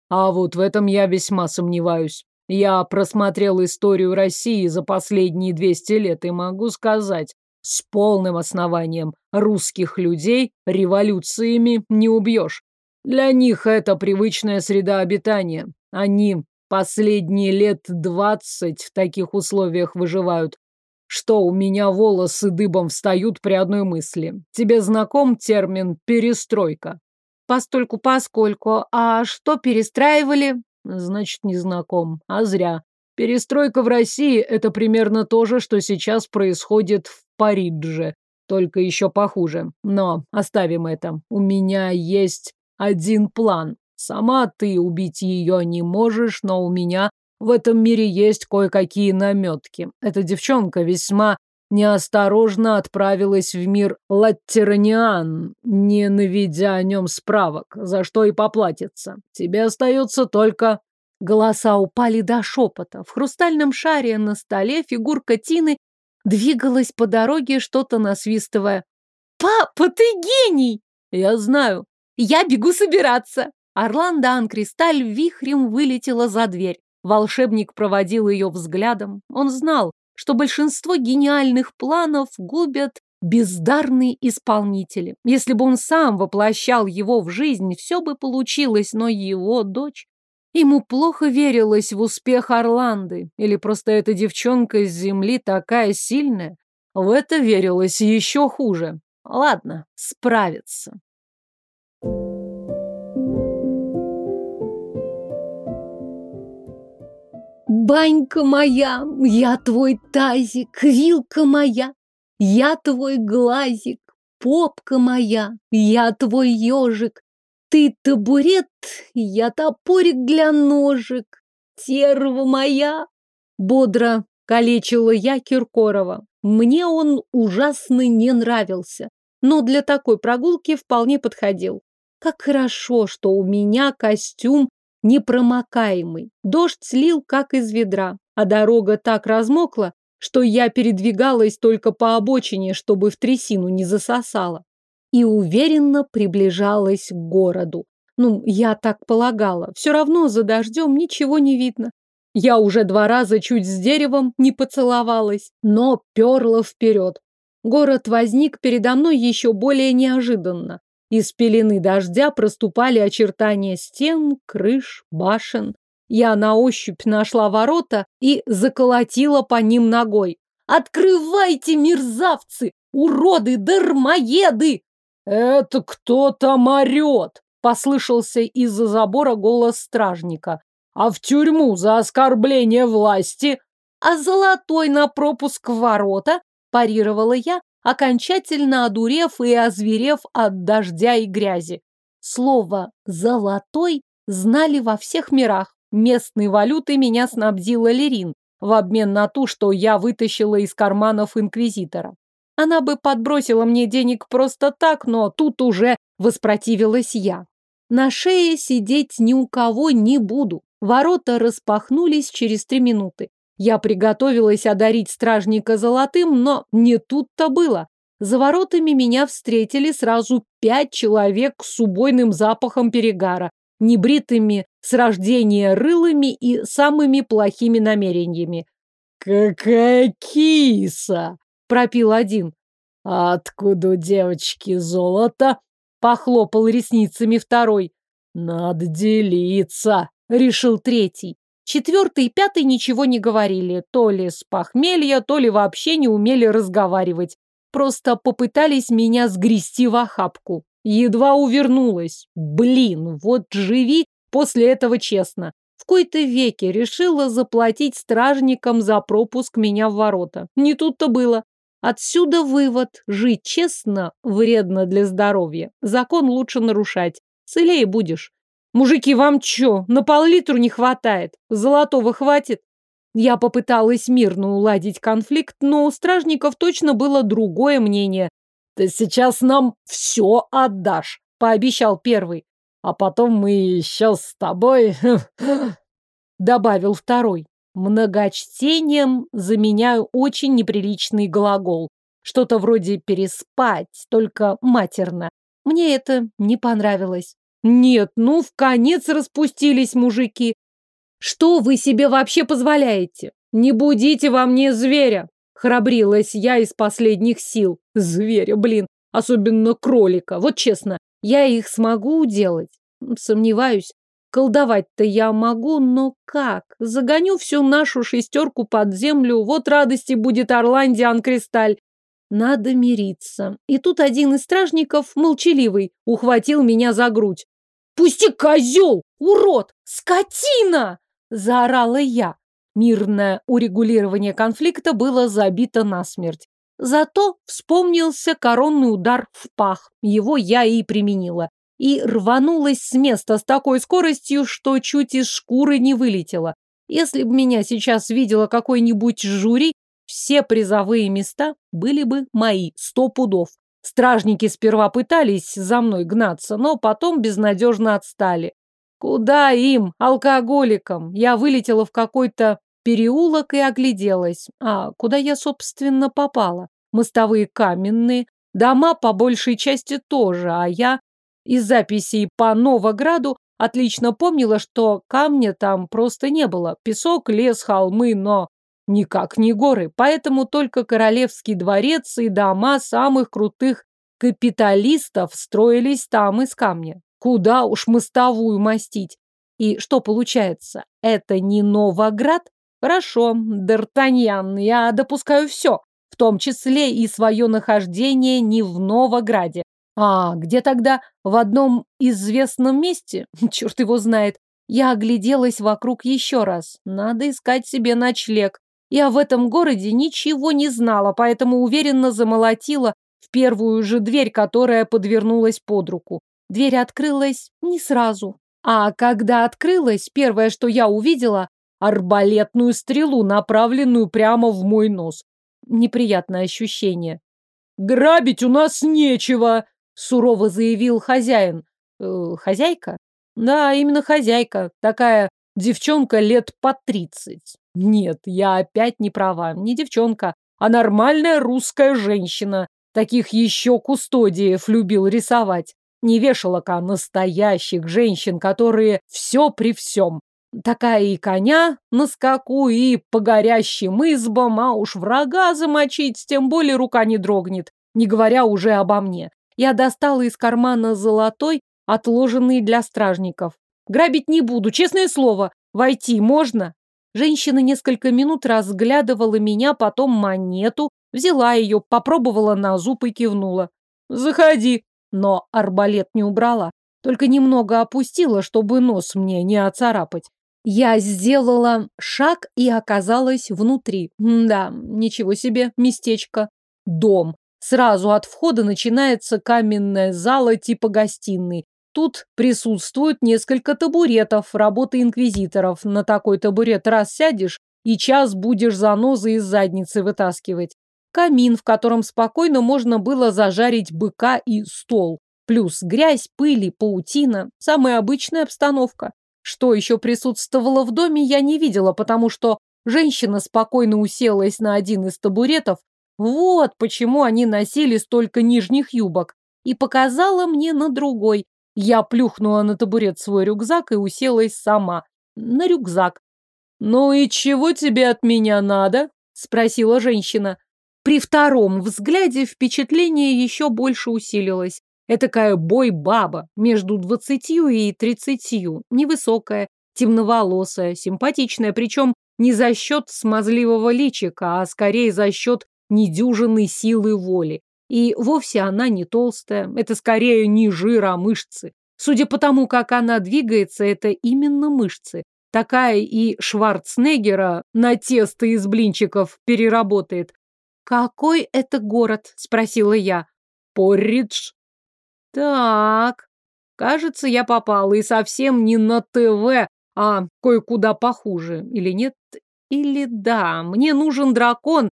А вот в этом я весьма сомневаюсь. Я просмотрел историю России за последние 200 лет и могу сказать с полным основанием, русских людей революциями не убьешь. Для них это привычная среда обитания. Они Последние лет двадцать в таких условиях выживают. Что у меня волосы дыбом встают при одной мысли. Тебе знаком термин «перестройка»? Постольку поскольку. А что перестраивали? Значит, не знаком. А зря. Перестройка в России – это примерно то же, что сейчас происходит в Паридже, только еще похуже. Но оставим это. У меня есть один план. Сама ты убить ее не можешь, но у меня в этом мире есть кое-какие наметки. Эта девчонка весьма неосторожно отправилась в мир Латтераниан, не наведя о нем справок, за что и поплатится. Тебе остается только... Голоса упали до шепота. В хрустальном шаре на столе фигурка Тины двигалась по дороге, что-то насвистывая. «Папа, ты гений!» «Я знаю». «Я бегу собираться!» Орландо Анкристаль вихрем вылетела за дверь. Волшебник проводил ее взглядом. Он знал, что большинство гениальных планов губят бездарные исполнители. Если бы он сам воплощал его в жизнь, все бы получилось, но его дочь... Ему плохо верилось в успех Орланды. Или просто эта девчонка с земли такая сильная? В это верилось еще хуже. Ладно, справится. Банька моя, я твой тазик, вилка моя, я твой глазик, попка моя, я твой ежик, ты табурет, я топорик для ножек, терва моя. Бодро калечила я Киркорова. Мне он ужасно не нравился, но для такой прогулки вполне подходил. Как хорошо, что у меня костюм непромокаемый. Дождь слил, как из ведра, а дорога так размокла, что я передвигалась только по обочине, чтобы в трясину не засосала. И уверенно приближалась к городу. Ну, я так полагала. Все равно за дождем ничего не видно. Я уже два раза чуть с деревом не поцеловалась, но перла вперед. Город возник передо мной еще более неожиданно. Из пелены дождя проступали очертания стен, крыш, башен. Я на ощупь нашла ворота и заколотила по ним ногой. «Открывайте, мерзавцы! Уроды, дармоеды!» «Это кто там орет?» — послышался из-за забора голос стражника. «А в тюрьму за оскорбление власти?» «А золотой на пропуск ворота?» – парировала я, окончательно одурев и озверев от дождя и грязи. Слово «золотой» знали во всех мирах. Местной валютой меня снабдила Лерин в обмен на ту, что я вытащила из карманов инквизитора. Она бы подбросила мне денег просто так, но тут уже воспротивилась я. На шее сидеть ни у кого не буду. Ворота распахнулись через три минуты. Я приготовилась одарить стражника золотым, но не тут-то было. За воротами меня встретили сразу пять человек с убойным запахом перегара, небритыми с рождения рылами и самыми плохими намерениями. «Какая киса!» – пропил один. «Откуда у девочки золото?» – похлопал ресницами второй. «Надо делиться», – решил третий. Четвертый и пятый ничего не говорили, то ли с похмелья, то ли вообще не умели разговаривать. Просто попытались меня сгрести в охапку. Едва увернулась. Блин, вот живи после этого честно. В кои-то веке решила заплатить стражникам за пропуск меня в ворота. Не тут-то было. Отсюда вывод. Жить честно вредно для здоровья. Закон лучше нарушать. Целее будешь. Мужики, вам чё, на пол-литру не хватает? Золотого хватит? Я попыталась мирно уладить конфликт, но у стражников точно было другое мнение. Ты сейчас нам все отдашь, пообещал первый. А потом мы еще с тобой... Добавил второй. Многочтением заменяю очень неприличный глагол. Что-то вроде переспать, только матерно. Мне это не понравилось. Нет, ну, в конец распустились мужики. Что вы себе вообще позволяете? Не будите во мне зверя. Храбрилась я из последних сил. Зверя, блин, особенно кролика. Вот честно, я их смогу уделать? Сомневаюсь. Колдовать-то я могу, но как? Загоню всю нашу шестерку под землю, вот радости будет Орландиан Кристаль. Надо мириться. И тут один из стражников, молчаливый, ухватил меня за грудь. «Пусти, козел! Урод! Скотина!» – заорала я. Мирное урегулирование конфликта было забито насмерть. Зато вспомнился коронный удар в пах. Его я и применила и рванулась с места с такой скоростью, что чуть из шкуры не вылетела. Если бы меня сейчас видела какой-нибудь жюри, все призовые места были бы мои, сто пудов. Стражники сперва пытались за мной гнаться, но потом безнадежно отстали. Куда им, алкоголикам? Я вылетела в какой-то переулок и огляделась. А куда я, собственно, попала? Мостовые каменные, дома по большей части тоже, а я из записей по Новограду отлично помнила, что камня там просто не было. Песок, лес, холмы, но никак не горы. Поэтому только королевский дворец и дома самых крутых капиталистов строились там из камня. Куда уж мостовую мастить. И что получается? Это не Новоград? Хорошо, Д'Артаньян, я допускаю все, в том числе и свое нахождение не в Новограде. А где тогда? В одном известном месте? Черт его знает. Я огляделась вокруг еще раз. Надо искать себе ночлег. Я в этом городе ничего не знала, поэтому уверенно замолотила в первую же дверь, которая подвернулась под руку. Дверь открылась не сразу. А когда открылась, первое, что я увидела, арбалетную стрелу, направленную прямо в мой нос. Неприятное ощущение. «Грабить у нас нечего!» Сурово заявил хозяин. Э, хозяйка? Да, именно хозяйка. Такая девчонка лет по тридцать. Нет, я опять не права. Не девчонка, а нормальная русская женщина. Таких еще кустодиев любил рисовать. Не вешалок, а настоящих женщин, которые все при всем. Такая и коня на скаку, и по горящим избам, а уж врага замочить, тем более рука не дрогнет, не говоря уже обо мне. Я достала из кармана золотой, отложенный для стражников. Грабить не буду, честное слово. Войти можно? Женщина несколько минут разглядывала меня, потом монету, взяла ее, попробовала на зуб и кивнула. Заходи. Но арбалет не убрала, только немного опустила, чтобы нос мне не оцарапать. Я сделала шаг и оказалась внутри. да, ничего себе, местечко. Дом. Сразу от входа начинается каменная зала типа гостиной. Тут присутствует несколько табуретов, работы инквизиторов. На такой табурет раз сядешь, и час будешь занозы из задницы вытаскивать. Камин, в котором спокойно можно было зажарить быка и стол. Плюс грязь, пыль и паутина. Самая обычная обстановка. Что еще присутствовало в доме, я не видела, потому что женщина спокойно уселась на один из табуретов, вот почему они носили столько нижних юбок. И показала мне на другой. Я плюхнула на табурет свой рюкзак и уселась сама. На рюкзак. «Ну и чего тебе от меня надо?» – спросила женщина. При втором взгляде впечатление еще больше усилилось. Этакая бой-баба между двадцатью и тридцатью, невысокая, темноволосая, симпатичная, причем не за счет смазливого личика, а скорее за счет недюжинной силы воли. И вовсе она не толстая, это скорее не жир, а мышцы. Судя по тому, как она двигается, это именно мышцы. Такая и Шварценеггера на тесто из блинчиков переработает. «Какой это город?» – спросила я. «Порридж». «Так, кажется, я попала и совсем не на ТВ, а кое-куда похуже. Или нет? Или да, мне нужен дракон,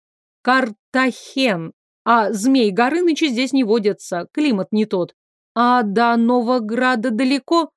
Картахен. А змей Горыныча здесь не водятся, климат не тот. А до Новограда далеко?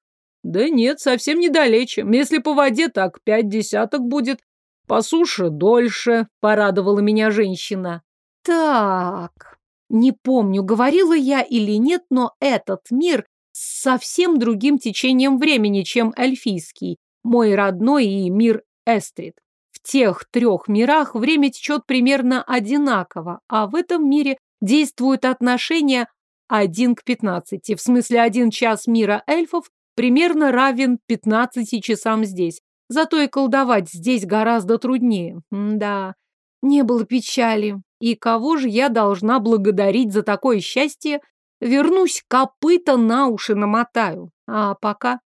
Да нет, совсем недалече. Если по воде, так пять десяток будет. По суше дольше, порадовала меня женщина. Так, не помню, говорила я или нет, но этот мир с совсем другим течением времени, чем эльфийский, мой родной и мир Эстрид тех трех мирах время течет примерно одинаково, а в этом мире действуют отношения один к пятнадцати. В смысле, один час мира эльфов примерно равен 15 часам здесь. Зато и колдовать здесь гораздо труднее. М да, не было печали. И кого же я должна благодарить за такое счастье? Вернусь, копыта на уши намотаю. А пока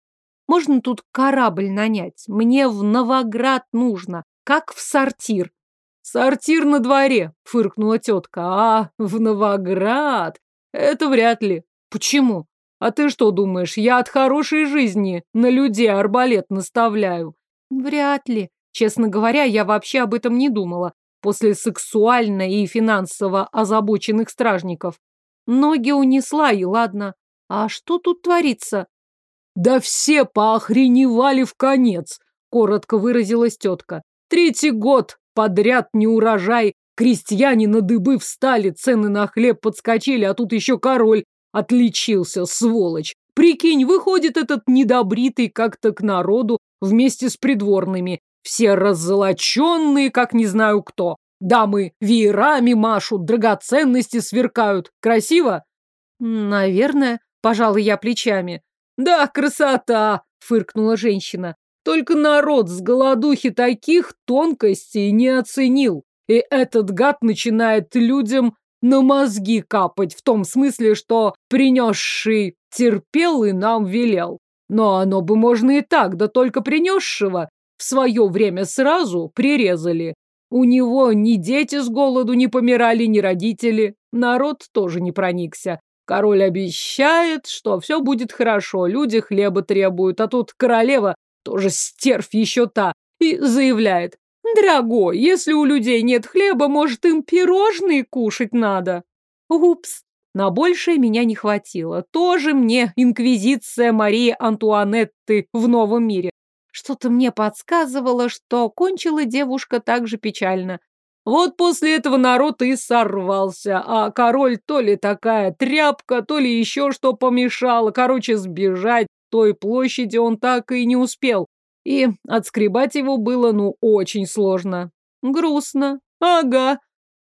можно тут корабль нанять. Мне в Новоград нужно, как в сортир. Сортир на дворе, фыркнула тетка. А, в Новоград? Это вряд ли. Почему? А ты что думаешь, я от хорошей жизни на людей арбалет наставляю? Вряд ли. Честно говоря, я вообще об этом не думала. После сексуально и финансово озабоченных стражников. Ноги унесла, и ладно. А что тут творится? Да все поохреневали в конец, коротко выразилась тетка. Третий год подряд не урожай, крестьяне на дыбы встали, цены на хлеб подскочили, а тут еще король отличился, сволочь. Прикинь, выходит этот недобритый как-то к народу вместе с придворными. Все раззолоченные, как не знаю кто. Дамы веерами машут, драгоценности сверкают. Красиво? Наверное, пожалуй, я плечами. Да, красота, фыркнула женщина. Только народ с голодухи таких тонкостей не оценил. И этот гад начинает людям на мозги капать, в том смысле, что принесший терпел и нам велел. Но оно бы можно и так, да только принесшего в свое время сразу прирезали. У него ни дети с голоду не помирали, ни родители. Народ тоже не проникся. Король обещает, что все будет хорошо, люди хлеба требуют, а тут королева, тоже стервь еще та, и заявляет, «Дорогой, если у людей нет хлеба, может, им пирожные кушать надо?» Упс, на большее меня не хватило. Тоже мне инквизиция Марии Антуанетты в новом мире. Что-то мне подсказывало, что кончила девушка так же печально. Вот после этого народ и сорвался, а король то ли такая тряпка, то ли еще что помешало. Короче, сбежать той площади он так и не успел. И отскребать его было, ну, очень сложно. Грустно. Ага.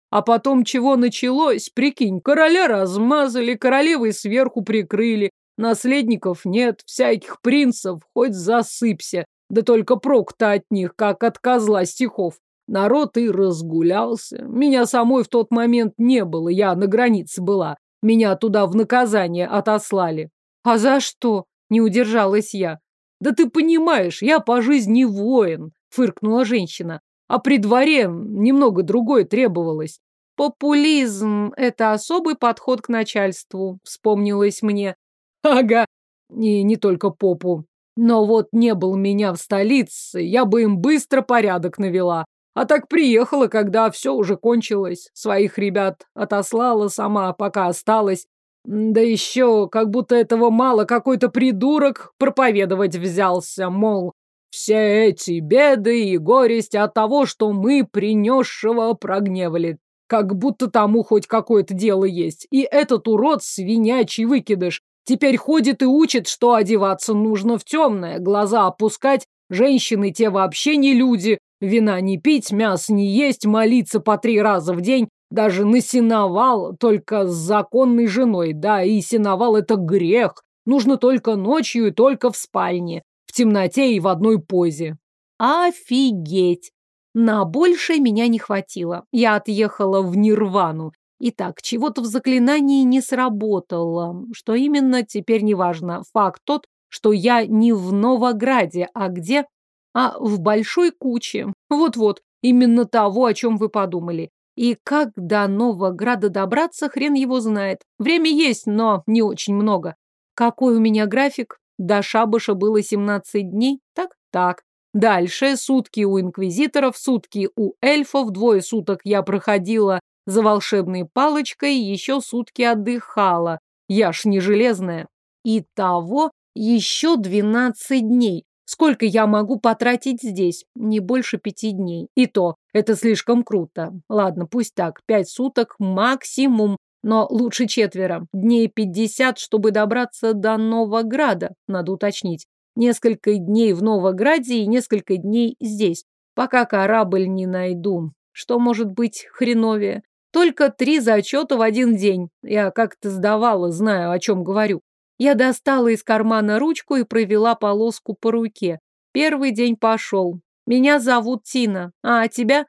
А потом чего началось, прикинь, короля размазали, королевой сверху прикрыли, наследников нет, всяких принцев, хоть засыпься. Да только прок-то от них, как от козла стихов. Народ и разгулялся. Меня самой в тот момент не было, я на границе была. Меня туда в наказание отослали. А за что? Не удержалась я. Да ты понимаешь, я по жизни воин, фыркнула женщина. А при дворе немного другое требовалось. Популизм – это особый подход к начальству, вспомнилось мне. Ага, и не только попу. Но вот не был меня в столице, я бы им быстро порядок навела. А так приехала, когда все уже кончилось. Своих ребят отослала сама, пока осталась. Да еще, как будто этого мало, какой-то придурок проповедовать взялся, мол, все эти беды и горесть от того, что мы принесшего прогневали. Как будто тому хоть какое-то дело есть. И этот урод свинячий выкидыш теперь ходит и учит, что одеваться нужно в темное, глаза опускать, женщины те вообще не люди, Вина не пить, мясо не есть, молиться по три раза в день, даже на сеновал только с законной женой. Да, и сеновал это грех. Нужно только ночью и только в спальне, в темноте и в одной позе. Офигеть! На большее меня не хватило. Я отъехала в Нирвану. Итак, чего-то в заклинании не сработало. Что именно, теперь не важно. Факт тот, что я не в Новограде, а где а в большой куче. Вот-вот, именно того, о чем вы подумали. И как до Новограда добраться, хрен его знает. Время есть, но не очень много. Какой у меня график? До шабаша было 17 дней? Так-так. Дальше сутки у инквизиторов, сутки у эльфов, двое суток я проходила за волшебной палочкой, еще сутки отдыхала. Я ж не железная. Итого еще 12 дней. Сколько я могу потратить здесь? Не больше пяти дней. И то, это слишком круто. Ладно, пусть так, пять суток максимум, но лучше четверо. Дней пятьдесят, чтобы добраться до Новограда, надо уточнить. Несколько дней в Новограде и несколько дней здесь, пока корабль не найду. Что может быть хреновее? Только три зачета в один день. Я как-то сдавала, знаю, о чем говорю. Я достала из кармана ручку и провела полоску по руке. Первый день пошел. Меня зовут Тина, а тебя?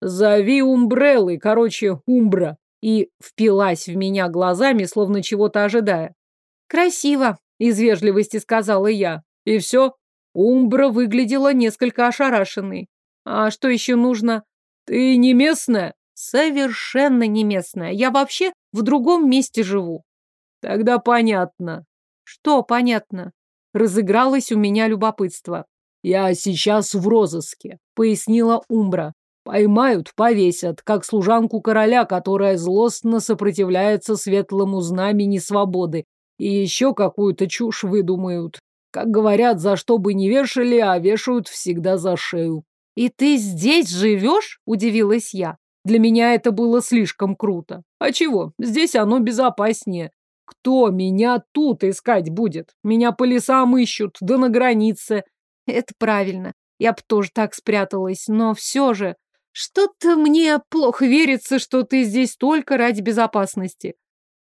Зови Умбреллой, короче, Умбра. И впилась в меня глазами, словно чего-то ожидая. Красиво, из вежливости сказала я. И все? Умбра выглядела несколько ошарашенной. А что еще нужно? Ты не местная? Совершенно не местная. Я вообще в другом месте живу. Тогда понятно. Что понятно? Разыгралось у меня любопытство. Я сейчас в розыске, пояснила Умбра. Поймают, повесят, как служанку короля, которая злостно сопротивляется светлому знамени свободы. И еще какую-то чушь выдумают. Как говорят, за что бы не вешали, а вешают всегда за шею. «И ты здесь живешь?» – удивилась я. Для меня это было слишком круто. А чего? Здесь оно безопаснее. Кто меня тут искать будет? Меня по лесам ищут, да на границе. Это правильно. Я бы тоже так спряталась, но все же... Что-то мне плохо верится, что ты здесь только ради безопасности.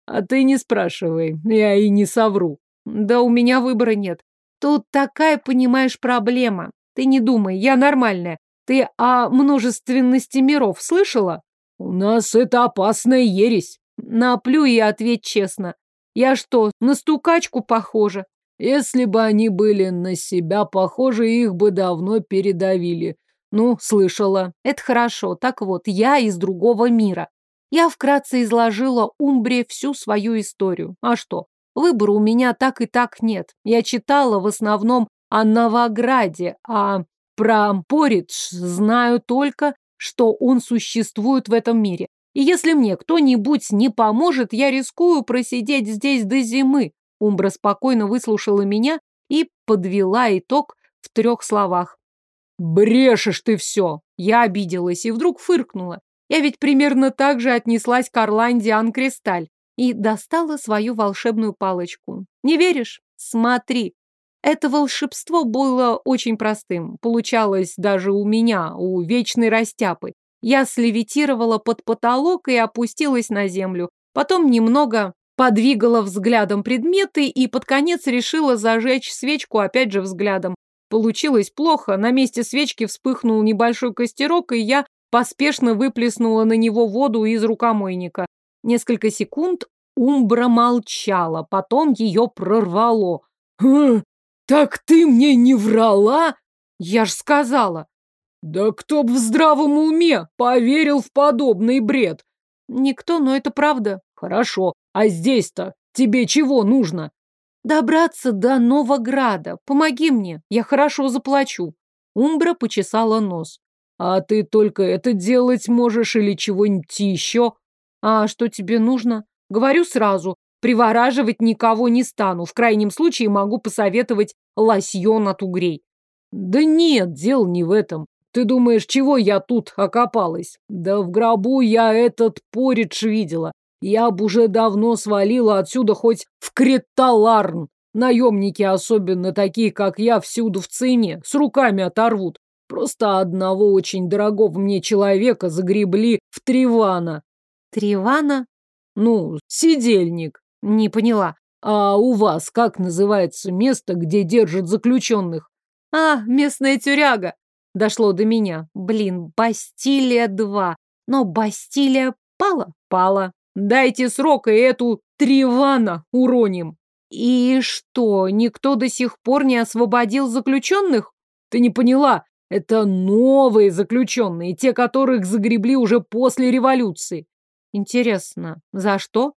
А ты не спрашивай, я и не совру. Да у меня выбора нет. Тут такая, понимаешь, проблема. Ты не думай, я нормальная. Ты о множественности миров слышала? У нас это опасная ересь. Наплю и ответь честно. Я что, на стукачку похожа? Если бы они были на себя похожи, их бы давно передавили. Ну, слышала. Это хорошо. Так вот, я из другого мира. Я вкратце изложила Умбре всю свою историю. А что? Выбора у меня так и так нет. Я читала в основном о Новограде, а про Поридж знаю только, что он существует в этом мире. И если мне кто-нибудь не поможет, я рискую просидеть здесь до зимы. Умбра спокойно выслушала меня и подвела итог в трех словах. «Брешешь ты все!» Я обиделась и вдруг фыркнула. Я ведь примерно так же отнеслась к Орланде Анкристаль и достала свою волшебную палочку. Не веришь? Смотри. Это волшебство было очень простым. Получалось даже у меня, у вечной растяпы. Я слевитировала под потолок и опустилась на землю. Потом немного подвигала взглядом предметы и под конец решила зажечь свечку опять же взглядом. Получилось плохо, на месте свечки вспыхнул небольшой костерок, и я поспешно выплеснула на него воду из рукомойника. Несколько секунд Умбра молчала, потом ее прорвало. «Хм, так ты мне не врала?» «Я ж сказала». «Да кто б в здравом уме поверил в подобный бред?» «Никто, но это правда». «Хорошо, а здесь-то тебе чего нужно?» «Добраться до Новограда. Помоги мне, я хорошо заплачу». Умбра почесала нос. «А ты только это делать можешь или чего-нибудь еще?» «А что тебе нужно?» «Говорю сразу, привораживать никого не стану. В крайнем случае могу посоветовать лосьон от угрей». «Да нет, дело не в этом. Ты думаешь, чего я тут окопалась? Да в гробу я этот поридж видела. Я бы уже давно свалила отсюда хоть в Креталарн. Наемники, особенно такие, как я, всюду в цене, с руками оторвут. Просто одного очень дорогого мне человека загребли в Тривана. Тривана? Ну, сидельник. Не поняла. А у вас как называется место, где держат заключенных? А, местная тюряга. Дошло до меня. Блин, Бастилия-2. Но Бастилия пала? Пала. Дайте срок, и эту Тривана уроним. И что, никто до сих пор не освободил заключенных? Ты не поняла? Это новые заключенные, те, которых загребли уже после революции. Интересно, за что?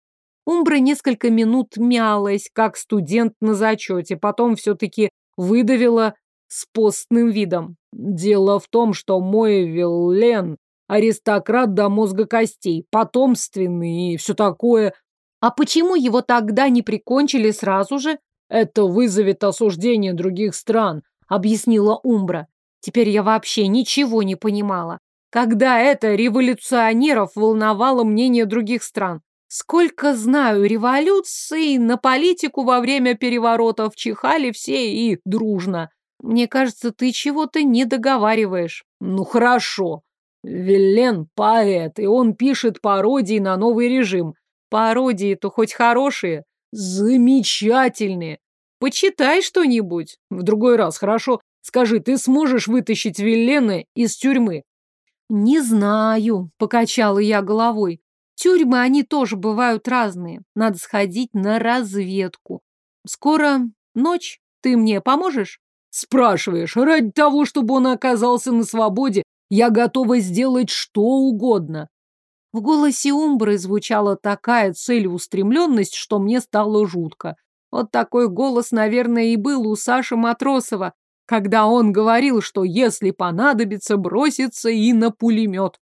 Умбра несколько минут мялась, как студент на зачете, потом все-таки выдавила с постным видом. Дело в том, что мой Виллен аристократ до мозга костей, потомственный и все такое. А почему его тогда не прикончили сразу же? Это вызовет осуждение других стран, объяснила Умбра. Теперь я вообще ничего не понимала. Когда это революционеров волновало мнение других стран? Сколько знаю революций, на политику во время переворотов чихали все и дружно. Мне кажется, ты чего-то не договариваешь. Ну хорошо. Виллен поэт, и он пишет пародии на новый режим. Пародии-то хоть хорошие. Замечательные. Почитай что-нибудь. В другой раз, хорошо? Скажи, ты сможешь вытащить Виллены из тюрьмы? Не знаю, покачала я головой. Тюрьмы, они тоже бывают разные. Надо сходить на разведку. Скоро ночь. Ты мне поможешь? Спрашиваешь, ради того, чтобы он оказался на свободе, я готова сделать что угодно. В голосе Умбры звучала такая целеустремленность, что мне стало жутко. Вот такой голос, наверное, и был у Саши Матросова, когда он говорил, что если понадобится, бросится и на пулемет.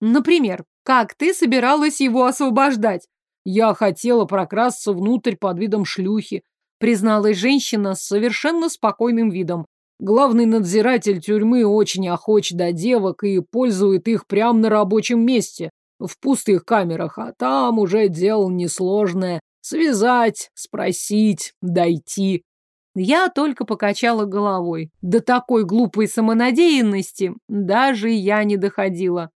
Например, как ты собиралась его освобождать? Я хотела прокрасться внутрь под видом шлюхи, призналась женщина с совершенно спокойным видом. Главный надзиратель тюрьмы очень охоч до девок и пользует их прямо на рабочем месте, в пустых камерах, а там уже дело несложное. Связать, спросить, дойти. Я только покачала головой. До такой глупой самонадеянности даже я не доходила.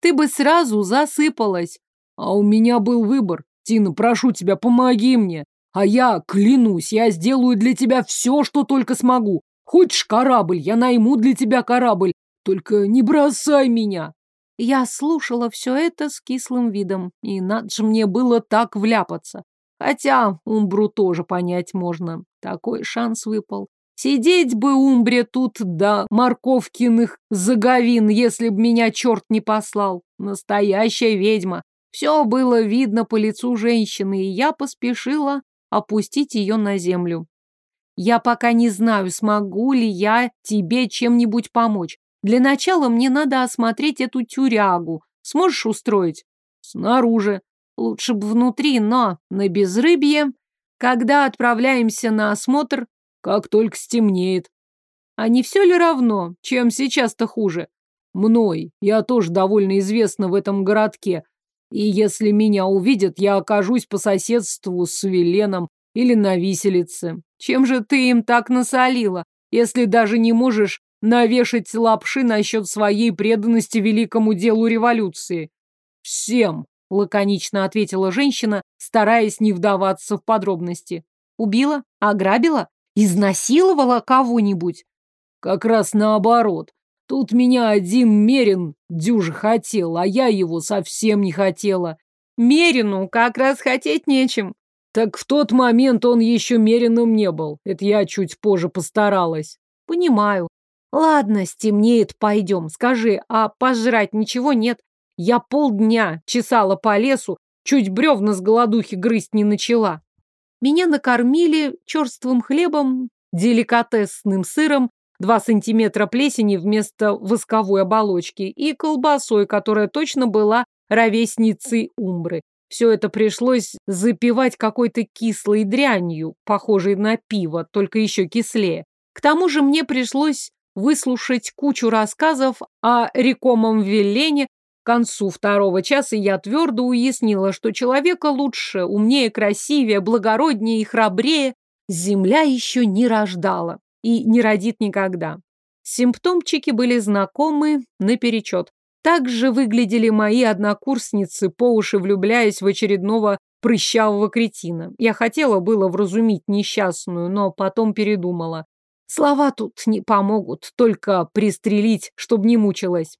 Ты бы сразу засыпалась. А у меня был выбор. Тина, прошу тебя, помоги мне. А я, клянусь, я сделаю для тебя все, что только смогу. Хочешь корабль, я найму для тебя корабль. Только не бросай меня. Я слушала все это с кислым видом, и надо же мне было так вляпаться. Хотя Умбру тоже понять можно. Такой шанс выпал. Сидеть бы Умбре тут до морковкиных заговин, если б меня черт не послал. Настоящая ведьма. Все было видно по лицу женщины, и я поспешила опустить ее на землю. Я пока не знаю, смогу ли я тебе чем-нибудь помочь. Для начала мне надо осмотреть эту тюрягу. Сможешь устроить? Снаружи. Лучше бы внутри, но на безрыбье. Когда отправляемся на осмотр? Как только стемнеет. А не все ли равно, чем сейчас-то хуже? Мной. Я тоже довольно известна в этом городке. И если меня увидят, я окажусь по соседству с Веленом или на виселице. Чем же ты им так насолила, если даже не можешь навешать лапши насчет своей преданности великому делу революции? Всем, лаконично ответила женщина, стараясь не вдаваться в подробности. Убила? Ограбила? Изнасиловала кого-нибудь? Как раз наоборот. Тут меня один Мерин дюже хотел, а я его совсем не хотела. Мерину как раз хотеть нечем. Так в тот момент он еще Мериным не был. Это я чуть позже постаралась. Понимаю. Ладно, стемнеет, пойдем. Скажи, а пожрать ничего нет? Я полдня чесала по лесу, чуть бревна с голодухи грызть не начала. Меня накормили черствым хлебом, деликатесным сыром Два сантиметра плесени вместо восковой оболочки и колбасой, которая точно была ровесницей умбры. Все это пришлось запивать какой-то кислой дрянью, похожей на пиво, только еще кислее. К тому же мне пришлось выслушать кучу рассказов о рекомом Веллене. К концу второго часа я твердо уяснила, что человека лучше, умнее, красивее, благороднее и храбрее земля еще не рождала и не родит никогда. Симптомчики были знакомы наперечет. Так же выглядели мои однокурсницы, по уши влюбляясь в очередного прыщавого кретина. Я хотела было вразумить несчастную, но потом передумала. Слова тут не помогут, только пристрелить, чтоб не мучилась.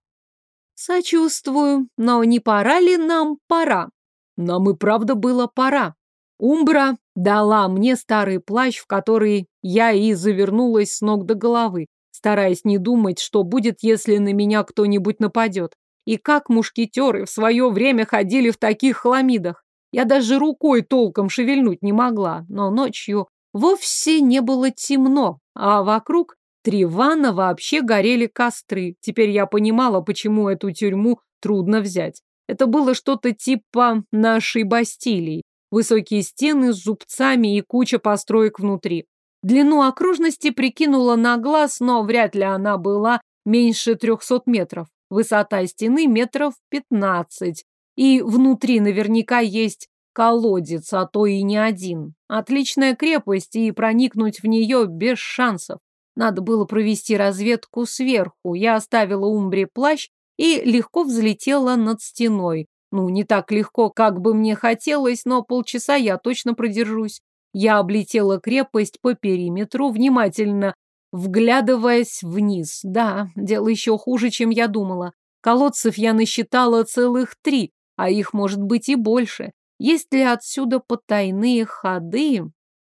Сочувствую, но не пора ли нам пора? Нам и правда было пора. Умбра дала мне старый плащ, в который я и завернулась с ног до головы, стараясь не думать, что будет, если на меня кто-нибудь нападет. И как мушкетеры в свое время ходили в таких хламидах. Я даже рукой толком шевельнуть не могла, но ночью вовсе не было темно, а вокруг Тривана вообще горели костры. Теперь я понимала, почему эту тюрьму трудно взять. Это было что-то типа нашей Бастилии. Высокие стены с зубцами и куча построек внутри. Длину окружности прикинула на глаз, но вряд ли она была меньше трехсот метров. Высота стены метров пятнадцать. И внутри наверняка есть колодец, а то и не один. Отличная крепость, и проникнуть в нее без шансов. Надо было провести разведку сверху. Я оставила Умбре плащ и легко взлетела над стеной. Ну, не так легко, как бы мне хотелось, но полчаса я точно продержусь. Я облетела крепость по периметру, внимательно вглядываясь вниз. Да, дело еще хуже, чем я думала. Колодцев я насчитала целых три, а их может быть и больше. Есть ли отсюда потайные ходы?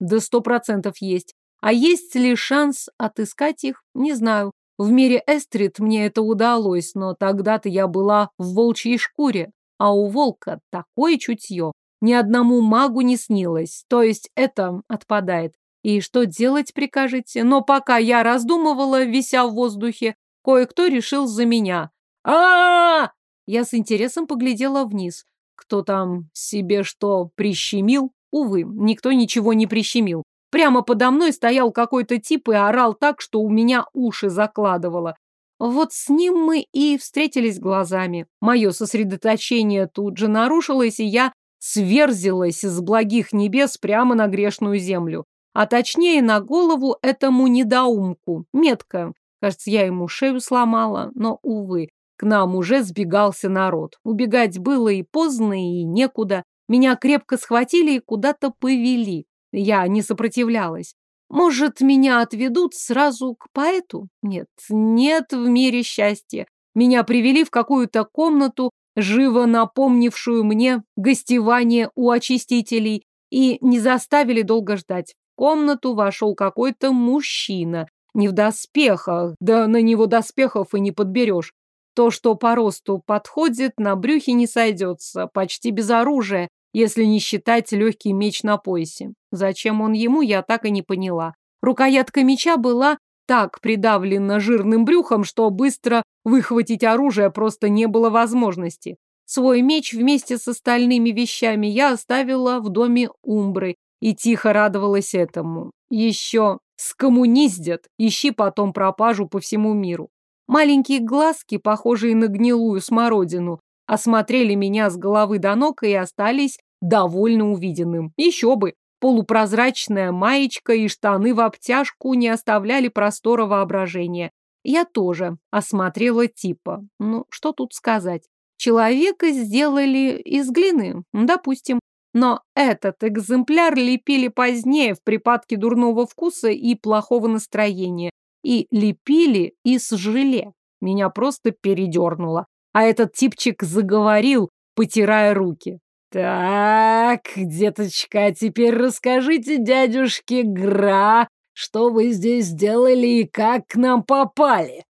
Да сто процентов есть. А есть ли шанс отыскать их? Не знаю. В мире Эстрид мне это удалось, но тогда-то я была в волчьей шкуре, а у волка такое чутье. Ни одному магу не снилось, то есть это отпадает. И что делать прикажете? Но пока я раздумывала, вися в воздухе, кое-кто решил за меня. а, Я с интересом поглядела вниз. Кто там себе что прищемил? Увы, никто ничего не прищемил. Прямо подо мной стоял какой-то тип и орал так, что у меня уши закладывало. Вот с ним мы и встретились глазами. Мое сосредоточение тут же нарушилось, и я сверзилась с благих небес прямо на грешную землю а точнее на голову этому недоумку. Метка. Кажется, я ему шею сломала, но, увы, к нам уже сбегался народ. Убегать было и поздно, и некуда. Меня крепко схватили и куда-то повели. Я не сопротивлялась. Может, меня отведут сразу к поэту? Нет, нет в мире счастья. Меня привели в какую-то комнату, живо напомнившую мне гостевание у очистителей, и не заставили долго ждать комнату вошел какой-то мужчина, не в доспехах, да на него доспехов и не подберешь. То, что по росту подходит, на брюхе не сойдется, почти без оружия, если не считать легкий меч на поясе. Зачем он ему, я так и не поняла. Рукоятка меча была так придавлена жирным брюхом, что быстро выхватить оружие просто не было возможности. Свой меч вместе с остальными вещами я оставила в доме Умбры и тихо радовалась этому. Еще скоммуниздят, ищи потом пропажу по всему миру. Маленькие глазки, похожие на гнилую смородину, осмотрели меня с головы до ног и остались довольно увиденным. Еще бы, полупрозрачная маечка и штаны в обтяжку не оставляли простора воображения. Я тоже осмотрела типа. Ну, что тут сказать? Человека сделали из глины, допустим. Но этот экземпляр лепили позднее в припадке дурного вкуса и плохого настроения. И лепили из желе. Меня просто передернуло. А этот типчик заговорил, потирая руки. «Так, деточка, теперь расскажите дядюшке Гра, что вы здесь делали и как к нам попали?»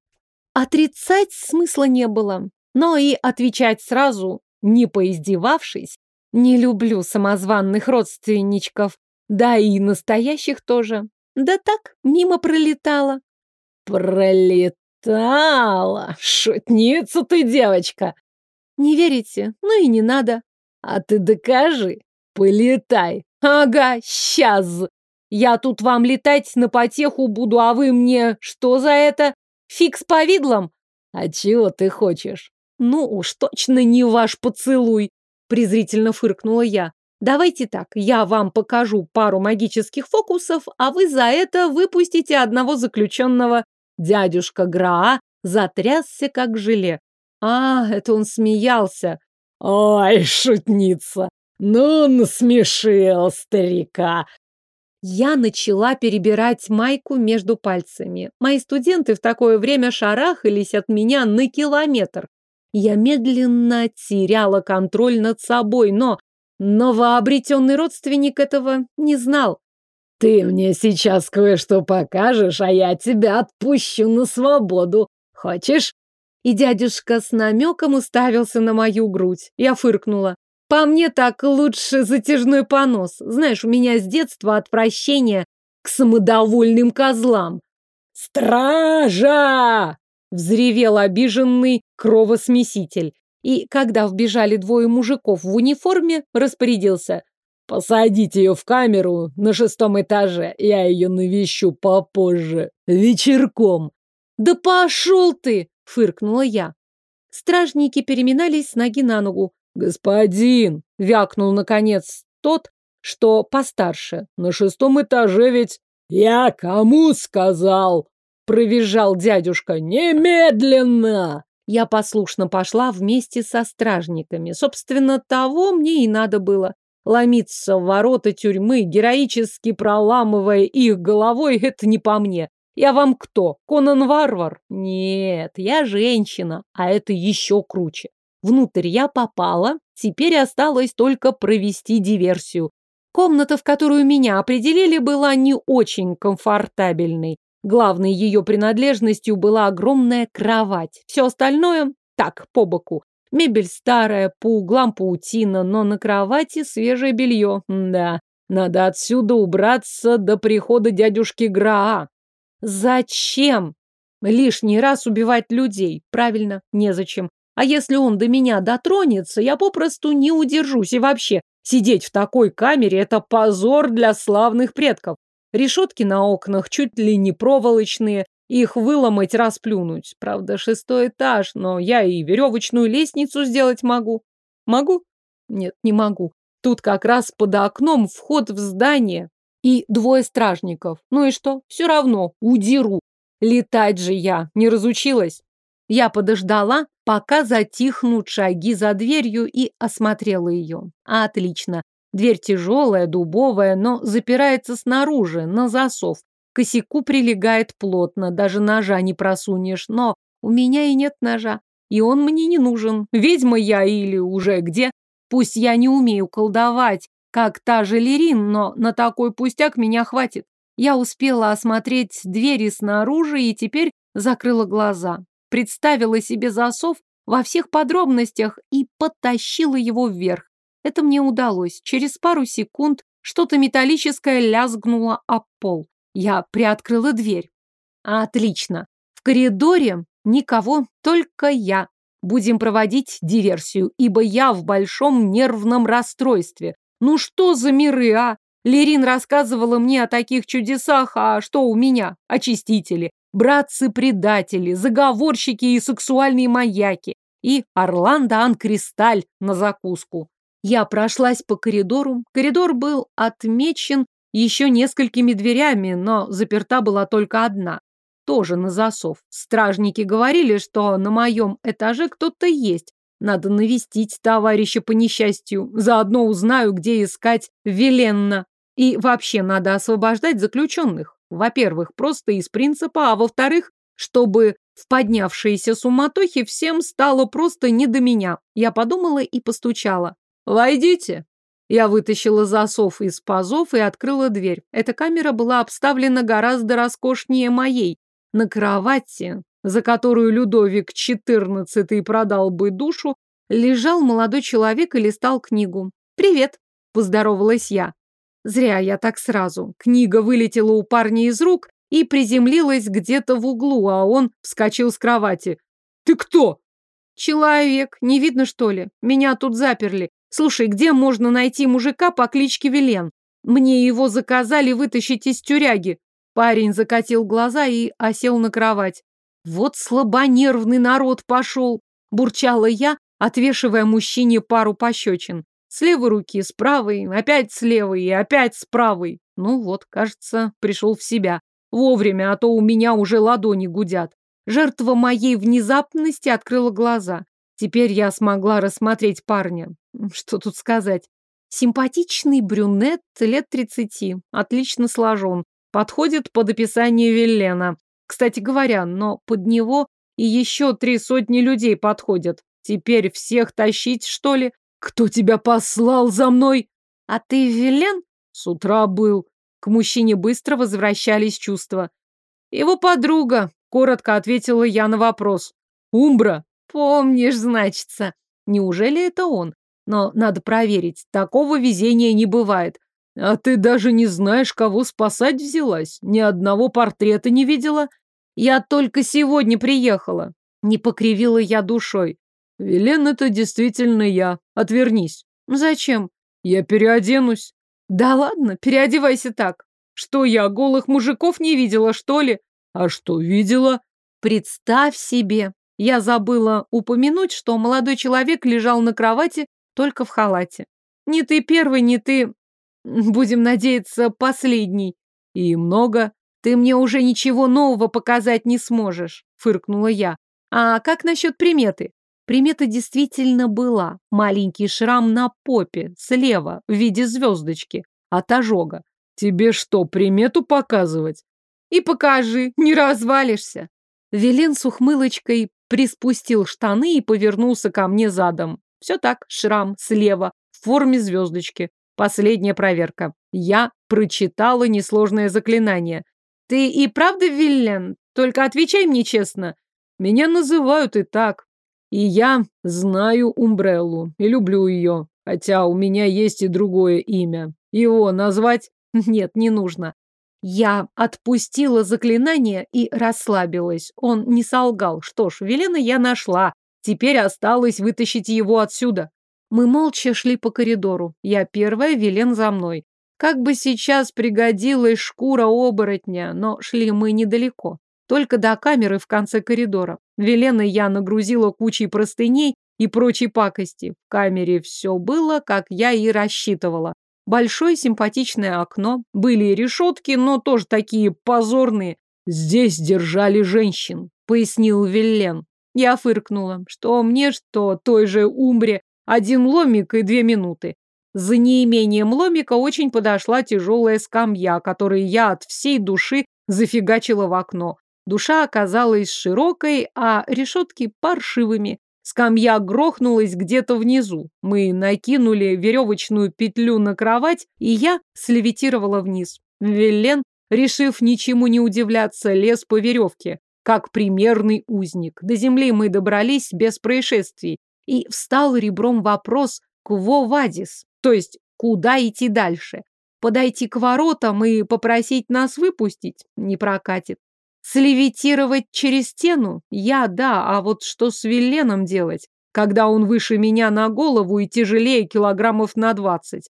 Отрицать смысла не было, но и отвечать сразу, не поиздевавшись, не люблю самозванных родственничков, да и настоящих тоже. Да так, мимо пролетала. Пролетала? Шутница ты, девочка! Не верите? Ну и не надо. А ты докажи. Полетай. Ага, сейчас. Я тут вам летать на потеху буду, а вы мне что за это? Фиг с повидлом? А чего ты хочешь? Ну уж точно не ваш поцелуй презрительно фыркнула я. Давайте так, я вам покажу пару магических фокусов, а вы за это выпустите одного заключенного. Дядюшка Граа затрясся, как желе. А, это он смеялся. Ой, шутница! Ну, насмешил старика. Я начала перебирать майку между пальцами. Мои студенты в такое время шарахались от меня на километр. Я медленно теряла контроль над собой, но новообретенный родственник этого не знал. «Ты мне сейчас кое-что покажешь, а я тебя отпущу на свободу. Хочешь?» И дядюшка с намеком уставился на мою грудь. Я фыркнула. По мне так лучше затяжной понос. Знаешь, у меня с детства отвращение к самодовольным козлам. «Стража!» Взревел обиженный кровосмеситель. И, когда вбежали двое мужиков в униформе, распорядился. «Посадите ее в камеру на шестом этаже. Я ее навещу попозже. Вечерком». «Да пошел ты!» — фыркнула я. Стражники переминались с ноги на ногу. «Господин!» — вякнул, наконец, тот, что постарше. «На шестом этаже ведь...» «Я кому сказал?» провизжал дядюшка. «Немедленно!» Я послушно пошла вместе со стражниками. Собственно, того мне и надо было. Ломиться в ворота тюрьмы, героически проламывая их головой, это не по мне. Я вам кто? Конан Варвар? Нет, я женщина, а это еще круче. Внутрь я попала, теперь осталось только провести диверсию. Комната, в которую меня определили, была не очень комфортабельной. Главной ее принадлежностью была огромная кровать. Все остальное так, по боку. Мебель старая, по углам паутина, но на кровати свежее белье. Да, надо отсюда убраться до прихода дядюшки Граа. Зачем? Лишний раз убивать людей. Правильно, незачем. А если он до меня дотронется, я попросту не удержусь. И вообще, сидеть в такой камере – это позор для славных предков. Решетки на окнах чуть ли не проволочные, их выломать, расплюнуть. Правда, шестой этаж, но я и веревочную лестницу сделать могу. Могу? Нет, не могу. Тут как раз под окном вход в здание и двое стражников. Ну и что? Все равно удеру. Летать же я не разучилась. Я подождала, пока затихнут шаги за дверью и осмотрела ее. Отлично. Дверь тяжелая, дубовая, но запирается снаружи, на засов. К косяку прилегает плотно, даже ножа не просунешь, но у меня и нет ножа, и он мне не нужен. Ведьма я или уже где? Пусть я не умею колдовать, как та же Лерин, но на такой пустяк меня хватит. Я успела осмотреть двери снаружи и теперь закрыла глаза. Представила себе засов во всех подробностях и потащила его вверх. Это мне удалось. Через пару секунд что-то металлическое лязгнуло об пол. Я приоткрыла дверь. Отлично. В коридоре никого, только я. Будем проводить диверсию, ибо я в большом нервном расстройстве. Ну что за миры, а? Лерин рассказывала мне о таких чудесах, а что у меня? Очистители, братцы-предатели, заговорщики и сексуальные маяки. И Орландо Анкристаль на закуску. Я прошлась по коридору. Коридор был отмечен еще несколькими дверями, но заперта была только одна. Тоже на засов. Стражники говорили, что на моем этаже кто-то есть. Надо навестить товарища по несчастью. Заодно узнаю, где искать Веленна. И вообще надо освобождать заключенных. Во-первых, просто из принципа, а во-вторых, чтобы в поднявшейся суматохе всем стало просто не до меня. Я подумала и постучала. «Войдите!» Я вытащила засов из пазов и открыла дверь. Эта камера была обставлена гораздо роскошнее моей. На кровати, за которую Людовик XIV продал бы душу, лежал молодой человек и листал книгу. «Привет!» – поздоровалась я. Зря я так сразу. Книга вылетела у парня из рук и приземлилась где-то в углу, а он вскочил с кровати. «Ты кто?» «Человек. Не видно, что ли? Меня тут заперли. Слушай, где можно найти мужика по кличке Вилен? Мне его заказали вытащить из тюряги. Парень закатил глаза и осел на кровать. Вот слабонервный народ пошел, бурчала я, отвешивая мужчине пару пощечин. С левой руки, с правой, опять с левой и опять с правой. Ну вот, кажется, пришел в себя. Вовремя, а то у меня уже ладони гудят. Жертва моей внезапности открыла глаза. Теперь я смогла рассмотреть парня. Что тут сказать? Симпатичный брюнет лет тридцати, отлично сложен, подходит под описание Веллена. Кстати говоря, но под него и еще три сотни людей подходят. Теперь всех тащить, что ли? Кто тебя послал за мной? А ты Велен? С утра был. К мужчине быстро возвращались чувства. Его подруга, коротко ответила я на вопрос. Умбра. Помнишь, значится. Неужели это он? Но надо проверить. Такого везения не бывает. А ты даже не знаешь, кого спасать взялась. Ни одного портрета не видела. Я только сегодня приехала. Не покривила я душой. Велен, это действительно я. Отвернись. Зачем? Я переоденусь. Да ладно, переодевайся так. Что я, голых мужиков не видела, что ли? А что видела? Представь себе. Я забыла упомянуть, что молодой человек лежал на кровати только в халате. Не ты первый, не ты, будем надеяться, последний. И много. Ты мне уже ничего нового показать не сможешь, фыркнула я. А как насчет приметы? Примета действительно была. Маленький шрам на попе, слева, в виде звездочки, от ожога. Тебе что, примету показывать? И покажи, не развалишься. Велен с ухмылочкой приспустил штаны и повернулся ко мне задом. Все так, шрам слева, в форме звездочки. Последняя проверка. Я прочитала несложное заклинание. Ты и правда Виллен? Только отвечай мне честно. Меня называют и так. И я знаю Умбреллу и люблю ее. Хотя у меня есть и другое имя. Его назвать? Нет, не нужно. Я отпустила заклинание и расслабилась. Он не солгал. Что ж, Велена я нашла. Теперь осталось вытащить его отсюда. Мы молча шли по коридору. Я первая, Велен за мной. Как бы сейчас пригодилась шкура оборотня, но шли мы недалеко. Только до камеры в конце коридора. Велена я нагрузила кучей простыней и прочей пакости. В камере все было, как я и рассчитывала. Большое симпатичное окно, были и решетки, но тоже такие позорные. Здесь держали женщин, пояснил Виллен. Я фыркнула, что мне, что той же Умбре, один ломик и две минуты. За неимением ломика очень подошла тяжелая скамья, которой я от всей души зафигачила в окно. Душа оказалась широкой, а решетки паршивыми. Скамья грохнулась где-то внизу. Мы накинули веревочную петлю на кровать, и я слевитировала вниз. Виллен, решив ничему не удивляться, лез по веревке, как примерный узник. До земли мы добрались без происшествий. И встал ребром вопрос «Кво вадис?» То есть, куда идти дальше? Подойти к воротам и попросить нас выпустить? Не прокатит. Слевитировать через стену? Я, да, а вот что с Вилленом делать, когда он выше меня на голову и тяжелее килограммов на двадцать?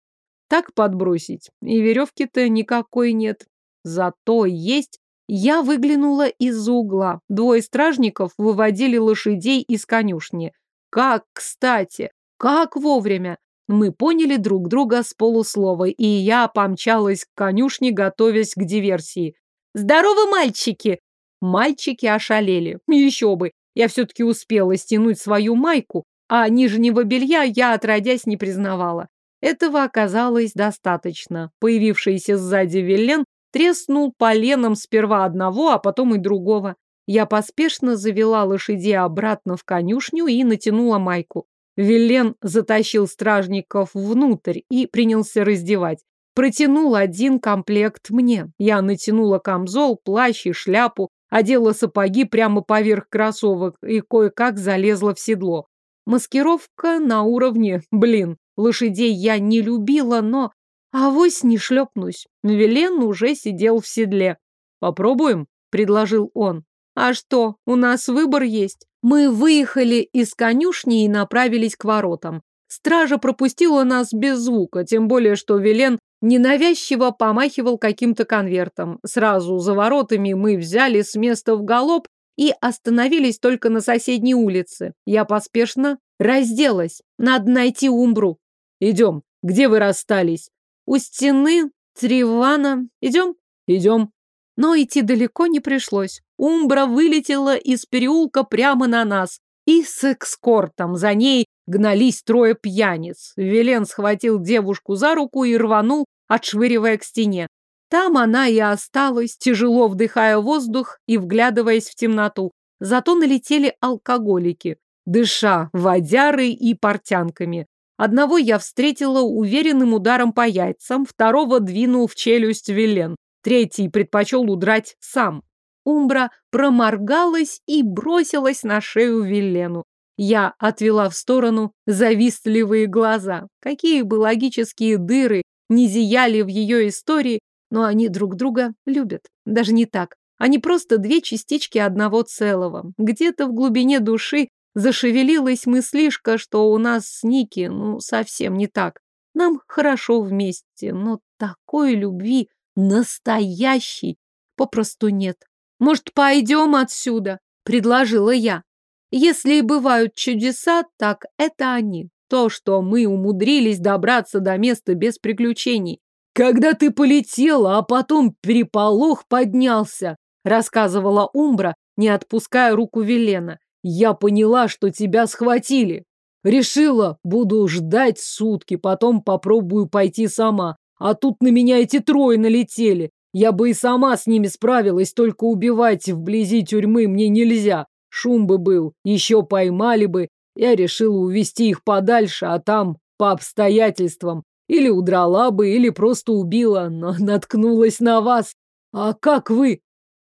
Так подбросить? И веревки-то никакой нет. Зато есть. Я выглянула из-за угла. Двое стражников выводили лошадей из конюшни. Как кстати, как вовремя. Мы поняли друг друга с полуслова, и я помчалась к конюшне, готовясь к диверсии. «Здорово, мальчики!» Мальчики ошалели. Еще бы. Я все-таки успела стянуть свою майку, а нижнего белья я, отродясь, не признавала. Этого оказалось достаточно. Появившийся сзади Виллен треснул поленом сперва одного, а потом и другого. Я поспешно завела лошадей обратно в конюшню и натянула майку. Виллен затащил стражников внутрь и принялся раздевать. Протянул один комплект мне. Я натянула камзол, плащ и шляпу, одела сапоги прямо поверх кроссовок и кое-как залезла в седло. Маскировка на уровне, блин, лошадей я не любила, но авось не шлепнусь. Велен уже сидел в седле. «Попробуем?» – предложил он. «А что, у нас выбор есть?» Мы выехали из конюшни и направились к воротам. Стража пропустила нас без звука, тем более, что Велен ненавязчиво помахивал каким-то конвертом. Сразу за воротами мы взяли с места в галоп и остановились только на соседней улице. Я поспешно разделась. Надо найти Умбру. Идем. Где вы расстались? У стены Тривана. Идем? Идем. Но идти далеко не пришлось. Умбра вылетела из переулка прямо на нас. И с экскортом за ней гнались трое пьяниц. Велен схватил девушку за руку и рванул, отшвыривая к стене. Там она и осталась, тяжело вдыхая воздух и вглядываясь в темноту. Зато налетели алкоголики, дыша водярой и портянками. Одного я встретила уверенным ударом по яйцам, второго двинул в челюсть Велен, третий предпочел удрать сам. Умбра проморгалась и бросилась на шею Велену. Я отвела в сторону завистливые глаза. Какие бы логические дыры не зияли в ее истории, но они друг друга любят. Даже не так. Они просто две частички одного целого. Где-то в глубине души зашевелилась мыслишка, что у нас с Ники, ну, совсем не так. Нам хорошо вместе, но такой любви, настоящей, попросту нет. Может, пойдем отсюда? Предложила я. Если и бывают чудеса, так это они. То, что мы умудрились добраться до места без приключений. Когда ты полетела, а потом переполох поднялся, рассказывала Умбра, не отпуская руку Велена. я поняла, что тебя схватили. Решила, буду ждать сутки, потом попробую пойти сама. А тут на меня эти трое налетели. Я бы и сама с ними справилась, только убивать вблизи тюрьмы мне нельзя. Шум бы был, еще поймали бы. Я решила увести их подальше, а там по обстоятельствам. Или удрала бы, или просто убила, но наткнулась на вас. А как вы?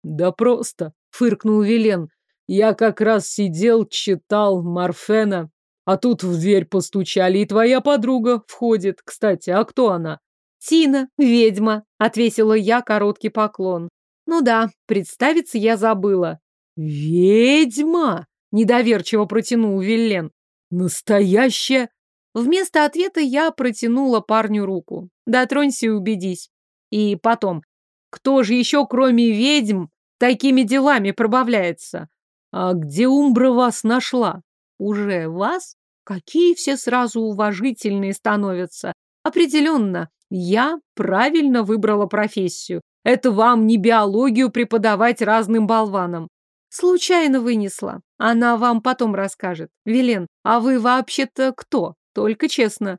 Да просто, фыркнул Вилен. Я как раз сидел, читал Марфена, а тут в дверь постучали, и твоя подруга входит. Кстати, а кто она? Тина, ведьма, отвесила я короткий поклон. Ну да, представиться я забыла. Ведьма? Недоверчиво протянул Виллен. Настоящая? Вместо ответа я протянула парню руку. Дотронься и убедись. И потом, кто же еще, кроме ведьм, такими делами пробавляется? А где Умбра вас нашла? Уже вас? Какие все сразу уважительные становятся. Определенно, я правильно выбрала профессию. Это вам не биологию преподавать разным болванам. Случайно вынесла. Она вам потом расскажет. Велен, а вы вообще-то кто? Только честно.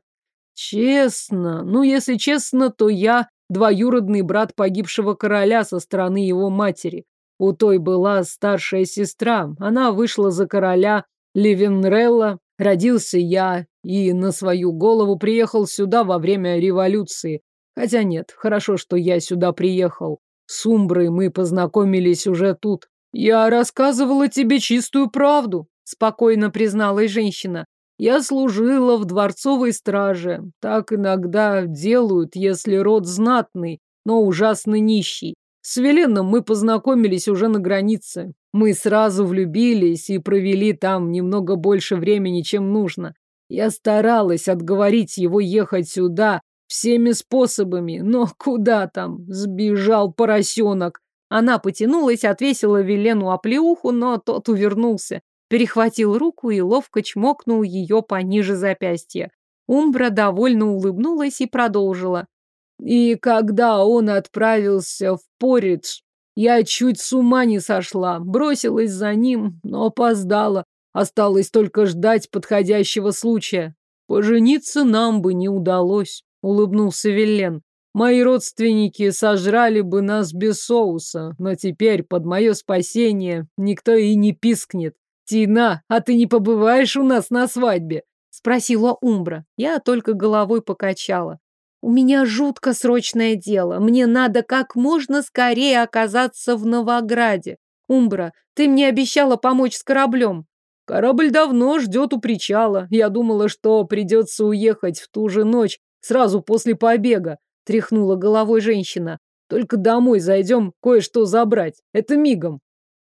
Честно? Ну, если честно, то я двоюродный брат погибшего короля со стороны его матери. У той была старшая сестра. Она вышла за короля Ливенрелла. Родился я и на свою голову приехал сюда во время революции. Хотя нет, хорошо, что я сюда приехал. С Умброй мы познакомились уже тут. «Я рассказывала тебе чистую правду», — спокойно призналась женщина. «Я служила в дворцовой страже. Так иногда делают, если род знатный, но ужасно нищий. С Веленом мы познакомились уже на границе. Мы сразу влюбились и провели там немного больше времени, чем нужно. Я старалась отговорить его ехать сюда всеми способами, но куда там? Сбежал поросенок. Она потянулась, отвесила Велену оплеуху, но тот увернулся, перехватил руку и ловко чмокнул ее пониже запястья. Умбра довольно улыбнулась и продолжила. И когда он отправился в Поридж, я чуть с ума не сошла, бросилась за ним, но опоздала. Осталось только ждать подходящего случая. Пожениться нам бы не удалось, улыбнулся Виллен. Мои родственники сожрали бы нас без соуса, но теперь под мое спасение никто и не пискнет. Тина, а ты не побываешь у нас на свадьбе? Спросила Умбра. Я только головой покачала. У меня жутко срочное дело. Мне надо как можно скорее оказаться в Новограде. Умбра, ты мне обещала помочь с кораблем. Корабль давно ждет у причала. Я думала, что придется уехать в ту же ночь, сразу после побега тряхнула головой женщина. Только домой зайдем кое-что забрать. Это мигом.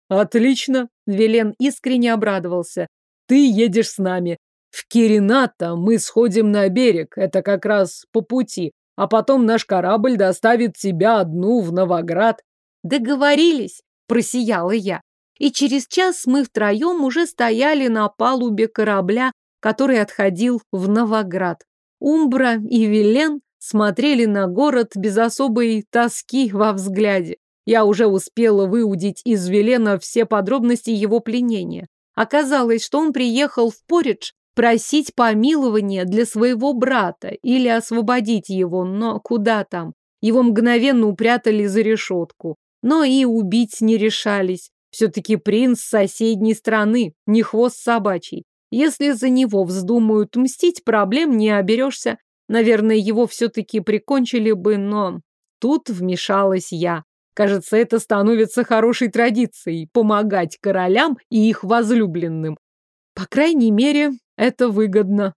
Отлично. Велен искренне обрадовался. Ты едешь с нами. В Кирината мы сходим на берег. Это как раз по пути. А потом наш корабль доставит тебя одну в Новоград. Договорились, просияла я. И через час мы втроем уже стояли на палубе корабля, который отходил в Новоград. Умбра и Вилен смотрели на город без особой тоски во взгляде. Я уже успела выудить из Велена все подробности его пленения. Оказалось, что он приехал в Поридж просить помилования для своего брата или освободить его, но куда там? Его мгновенно упрятали за решетку. Но и убить не решались. Все-таки принц соседней страны, не хвост собачий. Если за него вздумают мстить, проблем не оберешься. Наверное, его все-таки прикончили бы, но тут вмешалась я. Кажется, это становится хорошей традицией – помогать королям и их возлюбленным. По крайней мере, это выгодно.